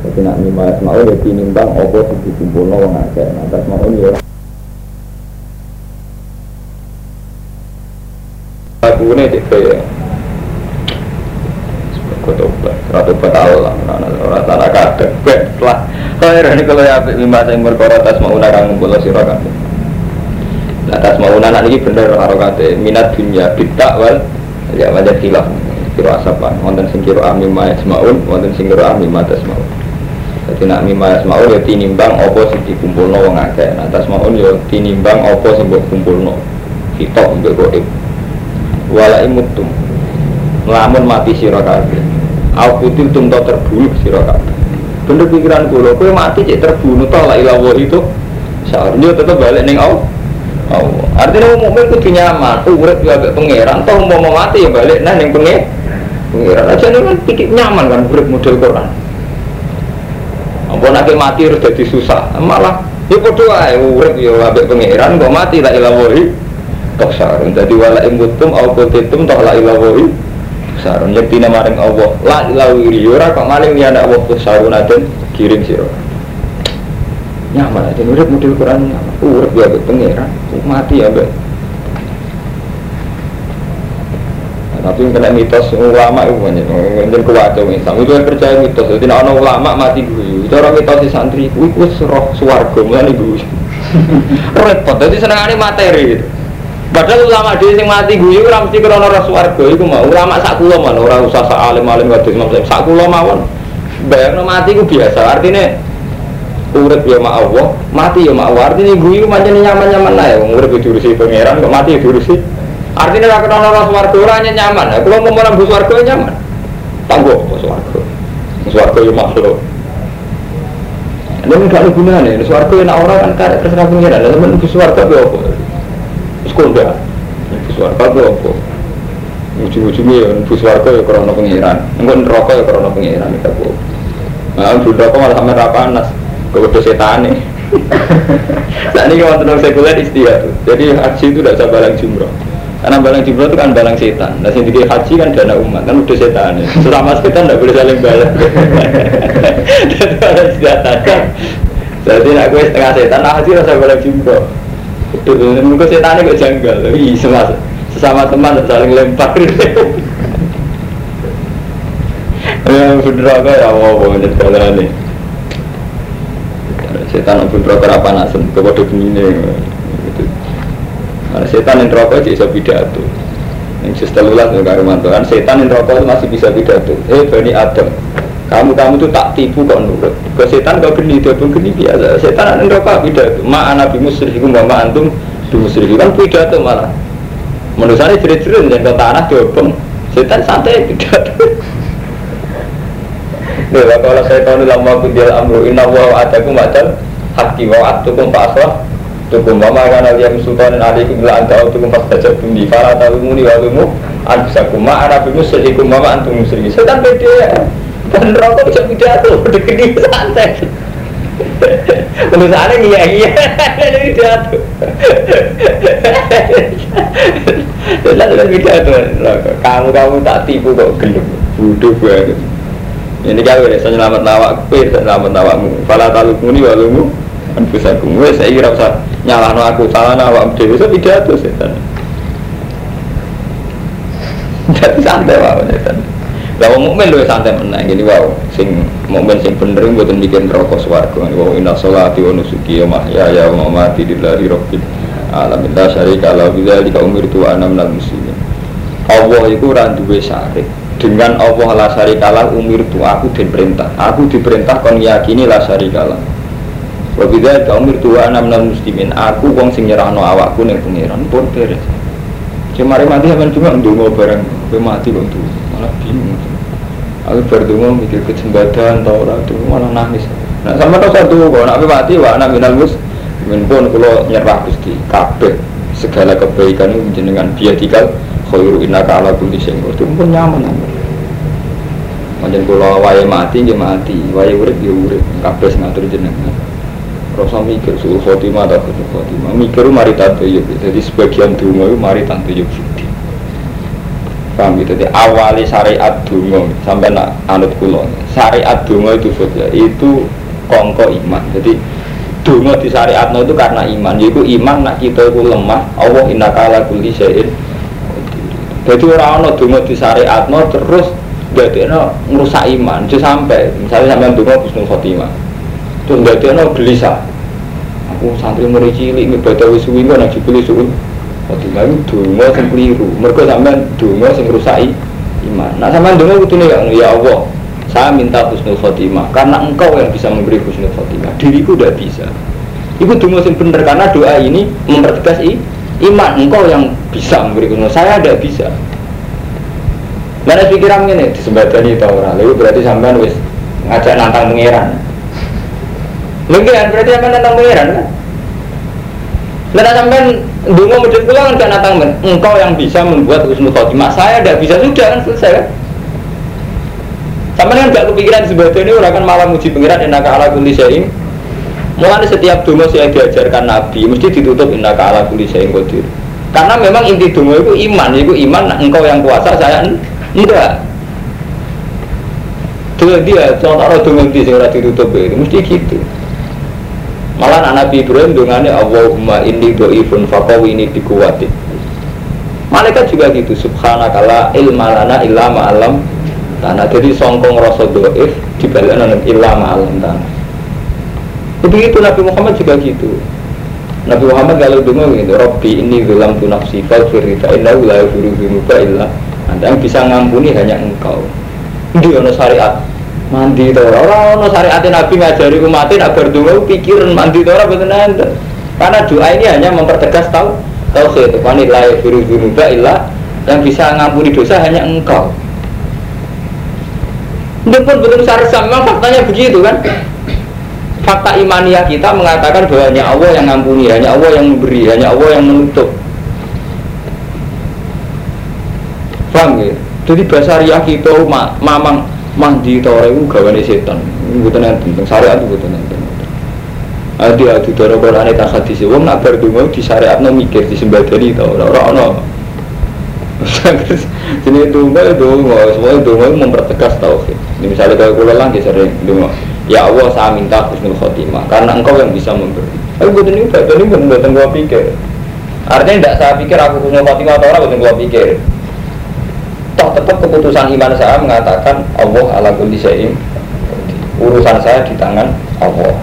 Jadi nak amin ma yasmaun ya tinimbang opo sing dikumpulno wong akeh. Atas mau ya Aku ini cek tobat ratu Allah orang tanah kadang setelah khair ini kalau ya lima yang berkora tas mau narang ngumpul sirah kan nah tas mau anak ini bener harokate minat dunia bitak wal ya wajah khilaf kiro asapan wonten sing kiro ami maya semaun wonten sing kiro ami mata semaun jadi nak mi maya semaun ya tinimbang opo sing dikumpul no wong akeh nah tas mau ya tinimbang opo sing buat kumpul no kita untuk goib wala imutum lamun mati sira Aku putil tum terbunuh sira. Bener pikiran kula, kowe mati cek terbunuh toh la ilaha itu. Seharusnya tetap balik ning Allah. Allah. Artinya mau mukmin kudu nyaman, urip yo ambek pangeran, toh mau mati ya balik nang ning pangeran. Pangeran aja kan pikir nyaman kan urip model Quran. Ampun nek mati harus jadi susah, malah ya padha wae urip yo ambek pangeran kok mati la ilaha toh sarung dadi wala imutum au kotitum toh la ilaha sarun yakti maring Allah. La ilaha illa kok maling ya Allah sarun aden. Kirim sira. Nyaman aja urip model Quran nyaman. Urip ya pengiran mati ya be nah, tapi kena mitos ulama itu banyak. Yang kewajah Islam itu yang percaya mitos. Jadi ada ulama mati gue mitos di santri gue gue roh suwargo mulai gue [LAUGHS] repot jadi seneng materi gitu Padahal ulama dia yang mati guyu ora mesti krana ora swarga iku mau ulama sak kula man ora usah sak alim-alim wadus Imam sak kula mawon. Bayangno mati ku biasa artinya urip ya mak Allah, mati ya mak Allah. Artinya guyu pancen nyaman-nyaman ae wong urip diurusi pangeran kok mati diurusi. Artinya ora krana ora swarga ora nyaman. Kula mau mlebu swarga nyaman. Tanggo swarga. Swarga ya makhluk. Ini gak ada gunanya, swarga yang orang kan karek terserah pengiran, lalu menunggu swarga ya apa? sekolah Ibu suarga itu apa? Ujung-ujungnya ya ibu suarga ya karena pengiran. Enggak neraka ya karena pengiran Itu apa? Nah, ibu neraka malah sampai rapanas Kebetulan setan [LAUGHS] nih Nah ini kalau tenang sekuler istilah tuh Jadi haji itu tidak bisa balang jumroh karena balang jumroh itu kan balang setan. Nah sendiri haji kan dana umat Kan udah setan nih Selama setan tidak boleh saling balang Dan kalau sudah tajam Jadi nak gue setengah setan Nah haji rasa balang jumroh Mungkin setan kok janggal, tapi sesama, sesama teman saling lempar. [LAUGHS] Ya bener apa ya mau banget jalan nih. Setan pun rokok apa nasem, kepada begini. Nah, setan yang rokok bisa pidato. Yang setelah juga Romanto kan setan yang rokok masih bisa pidato. Eh bani Adam, kamu kamu tuh tak tipu kok nurut. Ke setan kau geni itu pun geni biasa. Setan ada neraka pidato. Ma anak bimusrikum mama antum bimusrikum kan pidato malah. Menurut saya jerit-jerit yang ke tanah diobong. Setan santai pidato. [LAUGHS] Nih, kalau saya tahu lama aku dia amru inna wa adaku macam haki wa atukum pasrah tukum mama kana liyam sultanin alaikum la tukum fastajabtum di fala talumuni wa lumu anfusakum. Ma ana bi musrikum mama antum musriki. Setan beda dan rokok bisa pidato degeni santai. Tulisannya iya iya. Pidato Tulisannya pidato Kamu kamu tak tipu kok gelap Bodoh banget ini kau ya, saya selamat nawak, kue selamat nawakmu. Fala talukmuni walumu anfusakum. Wes saya kira usah nyalahno aku, salah dewi. Saya tidak tuh setan. [LAUGHS] Jadi santai wae setan. Lah wong mukmin santai menang gini wow. Sing mukmin sing bener mboten bikin rokok swarga. Wa inna sholati wa nusuki wa mahyaya wa mamati lillahi rabbil alamin. La syarika lahu bidzalika umirtu wa ana minal muslimin. Allah iku ora syarik dengan Allah la syarikalah umir tu aku diperintah aku diperintah kon yakini la syarikalah wa bidzalika umir tu wa ana minal muslimin. Aku wong sing nyerahno awakku ning pangeran pun beres. Cuma mati sampean cuma ndonga bareng kowe mati kok tuh malah bingung. Aku berdua mikir kesempatan tau ora tuh malah nangis. Nah sama tau satu kok nak mati wa ana minal muslimin pun kalau nyerah Gusti. Kabeh segala kebaikan itu jenengan. Biadikal khairu innaka ala kulli syai'in itu pun nyaman aman Macam kula wae mati nggih mati, wae urip ya urip, kabeh ngatur jenengan. Rasa mikir suul khotimah atau suul khotimah. Mikir mari tantu yuk. Jadi sebagian dungo itu mari tantu yuk fiti. Paham gitu. Jadi awali syariat dungo sampai nak anut kulon. Syariat dungo itu saja itu kongko iman. Jadi dungo di syariat itu karena iman. Yaitu iman nak kita itu lemah. Allah inna kala kulli syai'in jadi orang-orang dungo di syariat terus jadi merusak iman jadi sampai misalnya sampai dungo husnul khotimah itu jadi no gelisah aku santri mulai cilik ngibadah wisuwi nggak nak jibuli suul khotimah itu dungo yang keliru. Mereka sampai dungo yang merusak iman. Nah dungo itu nih ya Allah saya minta husnul khotimah. Karena engkau yang bisa memberi husnul khotimah. Diriku udah bisa. Itu dungo yang benar karena doa ini mempertegas iman. Engkau yang bisa memberi husnul saya tidak bisa. Mana pikiran ini disembadani tau orang, lalu berarti sampean wis ngajak nantang pangeran. Mungkin berarti apa nantang pangeran kan? Nah sampean dungo medit pulang kan nantang men. Engkau yang bisa membuat husnul khotimah. Saya tidak bisa sudah kan selesai kan? Sampai kan gak kepikiran ini orang kan malah muji pangeran innaka ala kulli syai'in. Mulai setiap dungo saya diajarkan Nabi mesti ditutup innaka ala kulli syai'in qadir. Karena memang inti dungo itu iman, itu iman engkau yang kuasa saya Enggak. Dengan dia, contoh orang dengan dia segera ditutup itu mesti gitu. Malah anak Nabi Ibrahim dengannya Allahumma inni do'ifun fakawi ini dikuati. Malaikat juga gitu, subhanakala ilma lana illa ma'alam tanah. Jadi songkong rasa do'if dibalik nanam illa ma'alam tanah. Begitu Nabi Muhammad juga gitu. Nabi Muhammad kalau dengar gitu, Robbi ini dalam tu nafsi fal firita inna la yufiru illa anda yang bisa ngampuni hanya engkau. Di ono syariat mandi to ora ono syariat Nabi ngajari umat nak berdua pikiran mandi to ora betul anda. Karena doa ini hanya mempertegas tahu tauhid. Wani la yafiru dzunuba illa yang bisa ngampuni dosa hanya engkau. Itu pun betul syariat memang faktanya begitu kan? Fakta imaniah kita mengatakan bahwa hanya Allah yang ngampuni, hanya Allah yang memberi, hanya Allah yang menutup. Paham ya? Jadi bahasa riak kita mamang mandi tore itu gawane setan. Bukan nanti tentang syariat itu bukan nanti. Adi adu doro Quran tak hadis. Wong nak berdungo di syariat no mikir di sembadani tau. Orang ono. [LAUGHS] Jadi dungo itu semua dungo mempertegas tauhid. Ini misalnya kalau kulo lagi sering dungo. Ya Allah saya minta husnul khotimah karena engkau yang bisa memberi. Aku buat ini buat ini buat gua pikir. Artinya tidak saya pikir aku husnul khotimah atau orang buat gua pikir toh tetap keputusan iman saya mengatakan Allah ala kulli syai'in. Urusan saya di tangan Allah.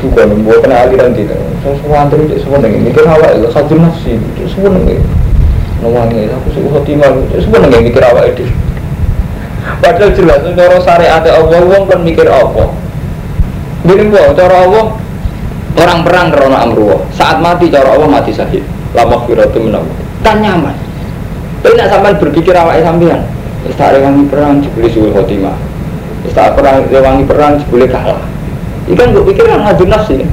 Bukan membuat kena aliran kita semua antri itu semua nengi mikir awak itu satu nafsi. Itu semua nengi nawangi aku suka khotimah itu semua nengi mikir awak itu padahal jelas cara syariat Allah wong kan mikir apa? Gini gua cara Allah orang perang karena amruwa. Saat mati cara Allah mati sahid lama firatu menang kan nyaman tapi nak sampai berpikir awak sampean, Wis tak rewangi perang jebule suul khotimah. Wis perang rewangi perang jebule kalah. Ikan gue pikir kan ngadu nafsi kan.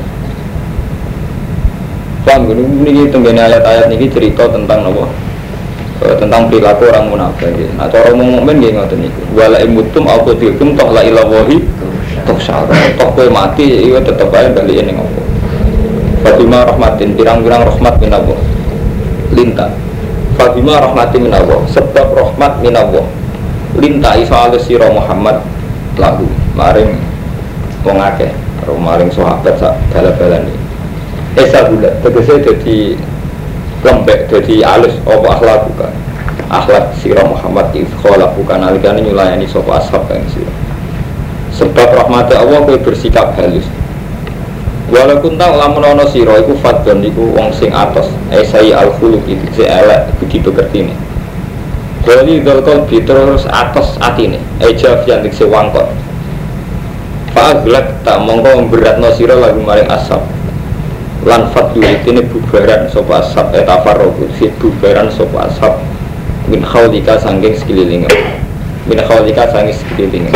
Paham gue ini tenggene ayat-ayat ini cerita tentang apa? Eh, tentang perilaku orang munafik. Nah, cara ngomong mukmin nggih ngoten niku. Wala imutum apa tilkum toh la ilahi toh syara. Toh kowe mati iku tetep ae bali ning apa. Fatima rahmatin pirang-pirang rahmat min Allah. Fatima rahmatin min Allah. Sebab rahmat min Allah. Lintah isa sira Muhammad lagu. Maring wong akeh maring sahabat sak bala-balane esa bulat tegese dadi lembek dadi alus apa akhlak bukan? Akhlak sira Muhammad ifkhala bukan? Alikane nyulayani sapa ashab kang sira. Sebab rahmat Allah kowe bersikap halus Walaupun tak lamun ana sira iku fadon iku wong sing atos. Esai al khuluq itu se elek budi pekertine Jadi dolkol terus atos atine. Eja yang dikse wangkot. Fa'aglak tak mongko berat sira lagu maring asap. Lan yulit ini bubaran sopa asap. Eta farrogu si bubaran sopa asap. Min khawlika sangking sekeliling Min khawlika sangking sekeliling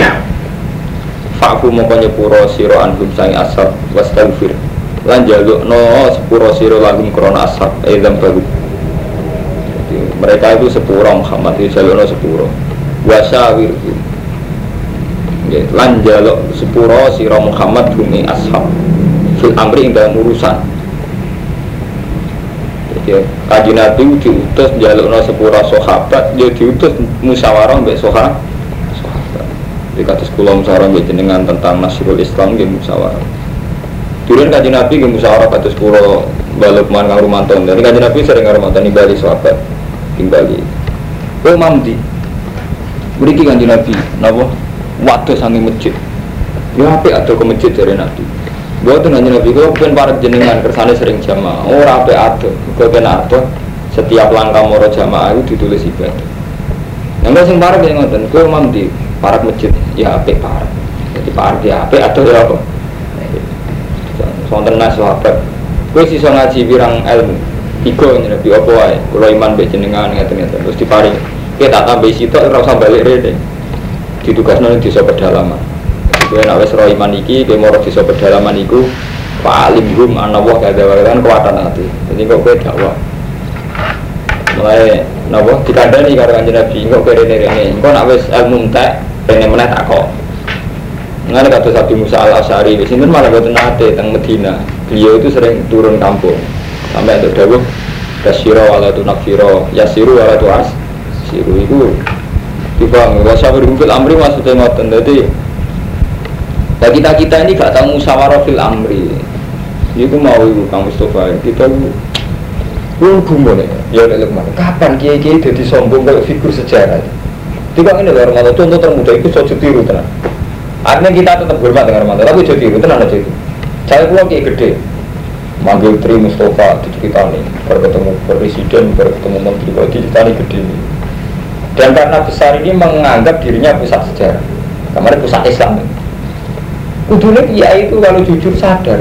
Fa'fu mongko nyepuro siro anhum sangi asap Wastagfir Lan jaluk no sepuro siro lagu krona asap Edam baru mereka itu sepuro Muhammad itu jaluk no sepuro Wasawirhum lan jaluk sepuro sira Muhammad bumi ashab. Fil amri ing dalam urusan. Nabi diutus jaluk no sepuro sahabat dia diutus musyawarah sahabat di kata sekolah musyawarah mbek jenengan tentang nasrul Islam di musyawarah. Turun kaji nabi di musyawarah kata sekolah balik man kang rumanton jadi kaji nabi sering ngarumanton di Bali sahabat di Bali. Oh mamdi. Beriki kanji nabi Napa? Waktu sangi masjid. Ya apa ada ke masjid dari nabi. Gua tuh nabi, gua pengen para jenengan kersane sering jamaah. Oh, rapi ada, gua pengen ada. Setiap langkah moro jamaah itu ditulis ibadah. Yang sing para yang ngoten, gua mam di para masjid, ya apa para. Jadi para dia apa atau ya apa? Sonten nas. Gua sih ngaji birang ilmu. Tiga nabi apa wae. Kalau iman be jenengan ngeten-ngeten terus diparing. Kita tambah situ ora usah rene ditugas nanti di pedalaman gue nak wes roh iman iki gue mau di pedalaman iku pak hum wah kayak kan kekuatan hati jadi kok gue dakwah mulai nabo dikandani karo kanjeng nabi kok gue rene rene kok nak wes ilmu tak pengen meneh tak kok Mengenai kata Sabi Musa al Asari di sini malah buat nate tentang Medina. Beliau itu sering turun kampung sampai untuk dawuh Kasiro wala tu nakfiro Yasiru wala tu as Siru itu Dibang, wasawir fil amri maksudnya ngoten. Jadi ya kita kita ini gak tahu musyawarah fil amri. Itu mau ibu Kang Mustafa kita lu gumun ya ya mana? Kapan kiai kiai jadi sombong kayak figur sejarah? Tiba ini loh Ramadan contoh termuda itu sojo tiru tenang. Artinya kita tetap hormat dengan Ramadan, tapi jadi tiru tenang aja itu. Saya pulang kiai gede, manggil Tri Mustafa diceritani, berketemu presiden, berketemu menteri, diceritani gede ini. Dan karena besar ini menganggap dirinya pusat sejarah. Kemarin pusat Islam. Kudunya kiai itu kalau jujur sadar.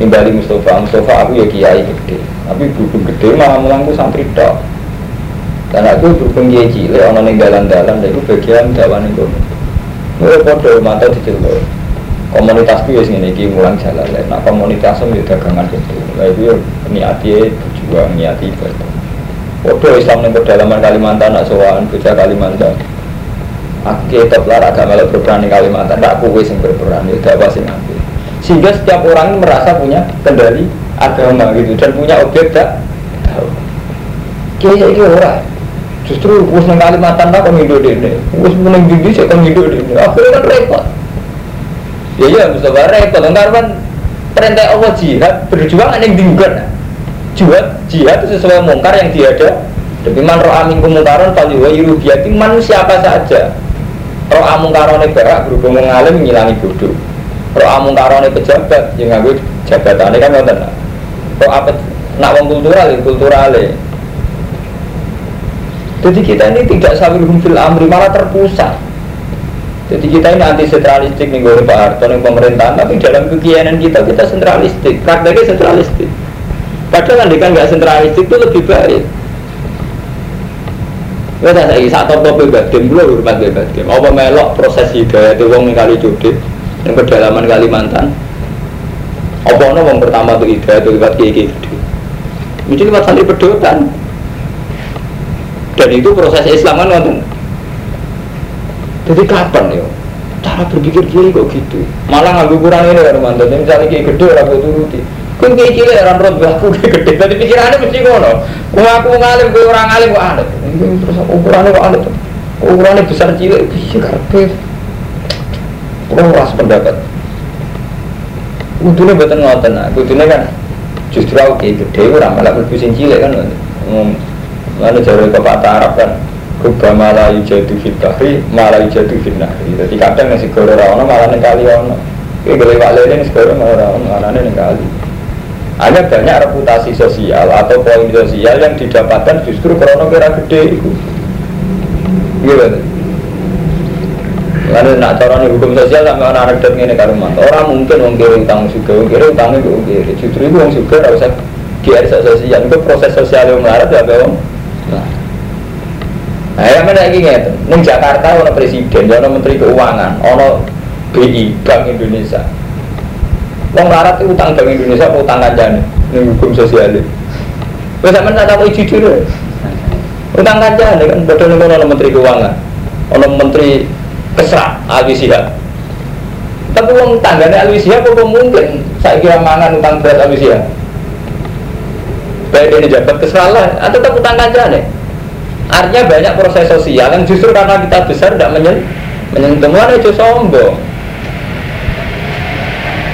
Nimbali Mustafa, Mustafa aku ya kiai gede. Tapi berhubung gede malah melangku santri dok Dan aku berhubung kiai cilik, yang dalan-dalan Dan itu bagian dawan itu Gue podo mata di jelur Komunitas itu ya ini mulang jalan Nah komunitasnya ya dagangan itu Nah itu ya niati berjuang, niati ibadah Waduh Islam yang pedalaman Kalimantan, nak sowan Kalimantan. Aku tetap lara agak malah berperan di Kalimantan, tak aku yang berperan, itu apa sih nanti. Sehingga setiap orang merasa punya kendali agama gitu dan punya objek tak tahu. Kayak ini orang. Justru us nang Kalimantan tak kau hidup ini, us menang gigi saya hidup ini. Akhirnya kan repot. Ya ya Mustafa repot, enggak kan perintah Allah jihad berjuang yang tinggal jihad jihad itu sesuai mungkar yang tiada tapi man roh amin kemungkaran fali wa yurubiati manusia apa saja. Roh amungkarone barak berhubung mengalim ngilangi bodoh. Roh amungkarone pejabat yang nganggo jabatannya kan ngoten. Roh apa nak wong kultural ya jadi kita ini tidak sawir fil amri malah terpusat jadi kita ini anti sentralistik nih gue Pak Harto nih pemerintahan tapi dalam kegiatan kita kita sentralistik prakteknya sentralistik Padahal kan nggak sentralistik itu lebih baik. Kita tak saiki sak top top badim kula hormat badim. Apa melok proses hidayah itu wong kali Jodit yang pedalaman Kalimantan. Apa ono wong pertama tuh hidayah itu lewat kiai gede. Mesti lewat santri pedotan. Dan itu proses Islam kan wonten. Jadi kapan ya? Cara berpikir kiri kok gitu. Malah nggak kurang ini kan mantan. Misalnya kiai gede aku turuti. Kau kayak cilik orang roh aku kayak gede. Tadi pikirannya mesti ngono. Kau aku ngalim, kau orang ngalim kok aneh. Terus ukurannya kok aneh. Ukurannya besar cilik, bisa karpet. Kurang ras pendapat. Kudune buatan ngoten, nah. kudune kan justru aku kayak gede, orang malah berbusin cilik kan. Lalu jauh ke Arab kan, Ruba malah yujadu fit bahri, malah yujadu nahri Jadi kadang nasi goro rawana malah neng kali ono. Kayak gede pak lele nasi goro malah rawana, malah neng kali. Ada banyak reputasi sosial atau poin sosial yang didapatkan justru karena kira gede itu. Gitu Lalu nak cara hukum sosial sama orang anak dan ini karuman Orang mungkin mengkiri utang juga, mengkiri utangnya ke Justru itu orang juga harus GR sosial, itu proses sosial yang melarat ya bang Nah, yang mana lagi ngerti? Neng Jakarta ono presiden, ono menteri keuangan, ono BI Bank Indonesia. Wong larat itu utang Bank Indonesia mau utang kancane ning hukum sosial. Wes sampean tak tahu jujur. Utang kancane kan padha ning ono menteri keuangan, ono menteri kesra Sihab. Tapi wong tanggane Alwi Sihab apa mungkin saya kira mangan utang berat Sihab? Baik ini jabat kesalahan atau tetap utang kancane. Artinya banyak proses sosial yang justru karena kita besar tidak menyen menyentuh mana itu sombong.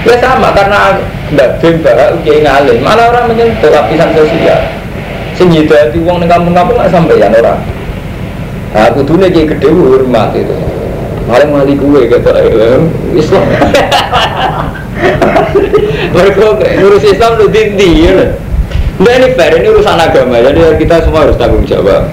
Ya sama karena tidak bimba oke ngalim. Mana orang menyentuh lapisan sosial. Sing hati uang di kampung-kampung nggak sampai ya orang. Nah, aku tuh lagi gede hormat itu. Paling mali kue gitu Islam. [LAUGHS] Mereka ngurus Islam lu tinggi ya. Nah ini fair, ini urusan agama, jadi kita semua harus tanggung jawab.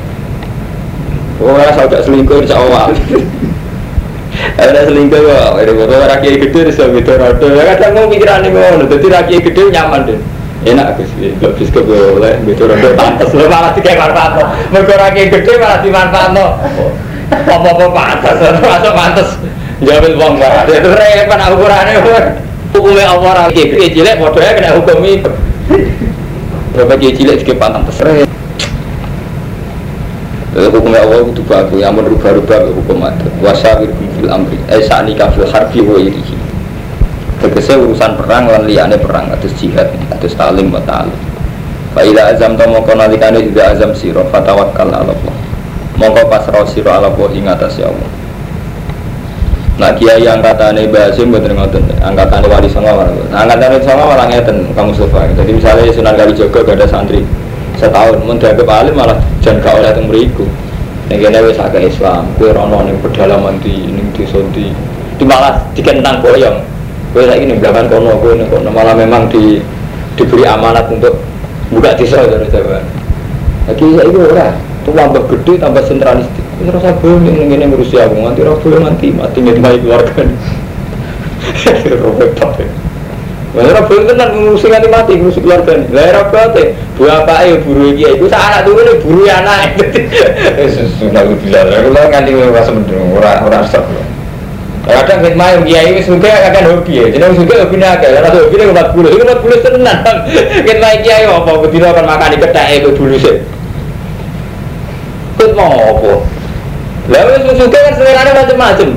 Oh, rasa gak selingkuh insya Allah. [LAUGHS] Ada selingkuh ada foto rakyat gede rodo. Ya kadang mau pikiran ini mau, jadi rakyat gede nyaman deh. Enak gus, nggak bisa boleh gitu pantas. Lo malah tiga manfaat, mereka rakyat gede malah dimanfaat. Apa-apa pantas, masuk pantas. Jawab uang banget, itu repot ukurannya. Hukumnya Allah rakyat gede cilik, bodohnya kena hukum itu. Berapa cilik juga pantas. Lalu hukumnya Allah itu bagus, yang merubah-rubah hukum ada. Wasawir fil amri, eh saat nikah fil harbi wa irihi. Tegese urusan perang lan liyane perang atus jihad, atus talim wa ta'alim. Fa ila azam to mongko nalikane ida azam sira fatawakkal ala Allah. Mongko pasrah sira ala Allah ing atas ya Allah. Nah kiai angkatane Basim mboten ngoten, angkatane wali songo angkatane songo malah ngeten kamu sofa. Jadi misalnya Sunan Kalijaga gak ada santri, setahun dianggap alim malah jan gak oleh teng mriku. Ning kene wis agak Islam kowe rono ning pedalaman di desa di di malah dikentang boyong. Kowe saiki ning belakang kono kowe ning kono malah memang di diberi amanat untuk buka desa dari Jawa lagi saiki ora. Tuh tambah gede tambah sentralistik wis rasa boleh ning ngene ngurusi aku nganti ora boleh mati mati ngedmai keluarga Robek Mana boleh tenan ngurusi nganti mati ngurusi keluarga nih. Lah ora bate. Apa ya buru iki iku sak anak turu nih buru anak. [LAUGHS] Sudah bilang kalau nganti ora semendung ora ora stop. Kadang kita main kiai wis suka akan hobi ya. Jeneng suka hobi akeh. Ora hobi nek 40. Iku 40 tenan. Kita main kiai apa bedino kan makan kethake itu dulu sih. Kut mau apa? Wis suka kan selerane macam-macam.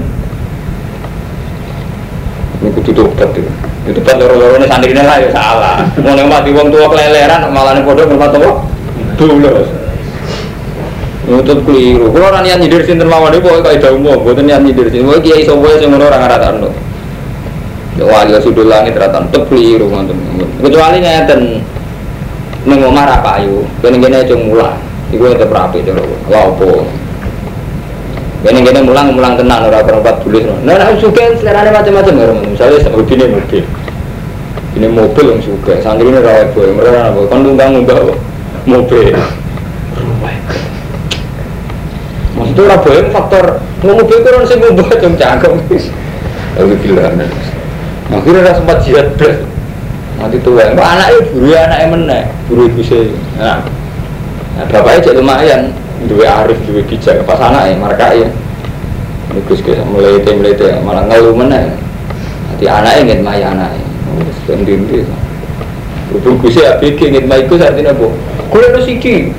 Ini kudu tobat itu. Itu kan loro-loro ini santri lah ya salah. Mau nih mati uang tua keleleran malah nih bodoh bermat apa? Dulu. Nutut keliru. Kalau orang niat nyindir sinten mawon itu pokoknya kayak daun mau, bukan niat nyindir sinten. Pokoknya kiai sobo yang orang orang rata nut. Ya wali sudul langit rata nut keliru ngonten. Kecuali ngeten neng omah apa ayu, kene kene cung mulah. Iku ente prapi cara. Wah opo. Ini kita mulang mulang tenang orang perempat tulis. Nah, nah suka selerane macam-macam ya Misalnya hobi ini mobil, ini mobil yang suka. Santri ini rawat boy, mereka apa? Kan tunggang mbak mobil. Maksudnya orang boy faktor mobil kurang sih mau buat jam cangkem. Lalu pilihan. Akhirnya rasa sempat jihad belas. Nanti tua, anaknya buru anaknya mana? Buru ibu saya. Nah, bapaknya jadi lumayan dua arif dua bijak pas anak ya marka ya. Gus Gus mulai itu mulai itu malah ngeluh mana hati anak ingin maya anak sendiri itu Berhubung Gus ya pikir ingin maya Gus artinya apa gue ada siki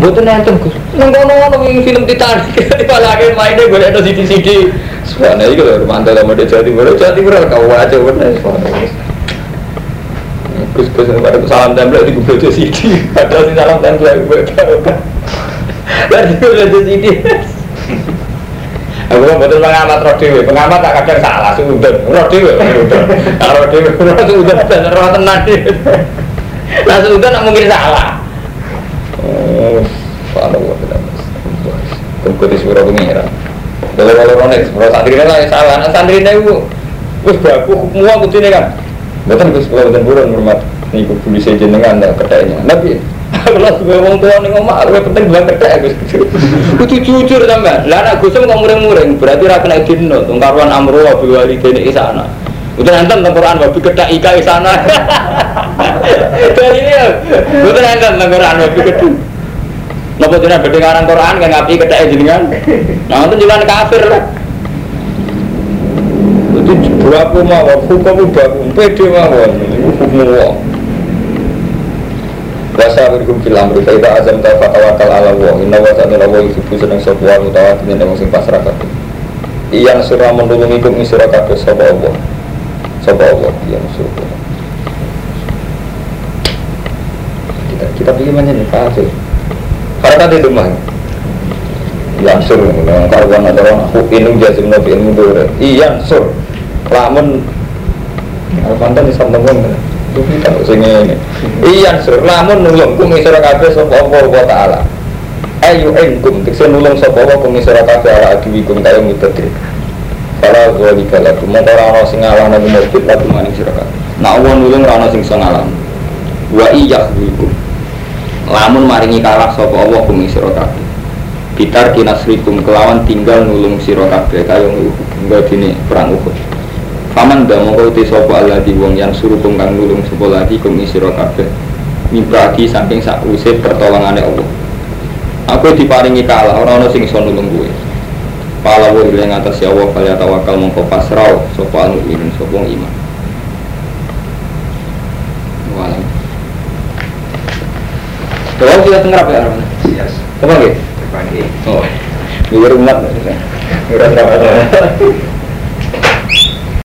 Buat nonton Gus. Nonton nonton film Titanic. Malah ingin mainnya gue ada siki Soalnya itu loh mantel sama dia Jawa Timur. Jawa Timur kau aja bener Gus Gus salam tempel di Google siki ada si salam tempel gue Lagi ada siki Aku kan betul pengamat roh dewe, pengamat tak kadang salah sudah roh dewe, roh dewe, roh sudah [LAUGHS] roh tenang Nah sudah nak mungkin salah. Oh, kalau tidak Tunggu di suara pengira. Kalau kalau nih, roh santri kan salah, nah santri nih gua, gua baku semua kucing kan. Betul gua sekolah betul buron hormat. Nih gua tulis jenengan tak kedainya. Nabi, [LAUGHS] kalau gue wong tua nih ngomong, gue penting bilang kerja gus. [LAUGHS] Kudu jujur sama. Lah anak gue mau muring-muring, berarti rakyat kena dino. Tungkaruan amru wabi wali dene isana. Udah nonton Quran wabi kerja ika isana. [LAUGHS] Dari ini ya, udah nonton Quran wabi kerja. Napa jenengan bedhe ngarang Quran kan ngapi kethek jenengan. Nah, itu jalan kafir lah. Itu berapa mawon, hukum berapa, pede mawon, hukum mawon. Wasa wirkum fil amri fa idza azamta fa tawakkal ala Allah. Inna wa ta'ala wa yuhibbu seneng sapa wa mutawakkilin ing sing pasrah kabeh. Iyan sira menulungi kum ing kabeh sapa Allah. Sapa Allah iyan sira. Kita kita pilih mana nih Pak Karena kan itu mah. Iyan sur, karuan ada orang aku inung jazim nabi ilmu dure. Iyan sur, lamun Alfantan di sambungan itu kita sing ini iya sur. Lamun nulung kum isra kabeh sapa Allah wa taala. Ayu enkum tekse nulung sapa Allah kum isra kabeh ala adiwikum kaya mitadri Fala zalika lakum. Mongko ora ana sing ngalahno mujud lakum maning sira kabeh. Nak Allah nulung ora ana sing iso ngalahno wa wikum lamun maringi kalah sapa Allah kum isra kabeh. Bitar kinasrikum kelawan tinggal nulung sira kabeh kaya nggo dene perang Uhud Paman dah mau kau sopo Allah di wong yang suruh kang nulung sopo lagi kum isiro kabeh Mibradi saking sak usir pertolongannya Allah Aku diparingi kalah orang orang sing iso nulung gue Pala yang atas ya Allah kalian tawakal mongko pasrau sopo anu iman sopo iman Walam Kalau kita apa ya? Yes. Apa lagi? Oh, biar umat. Biar umat. [LAUGHS]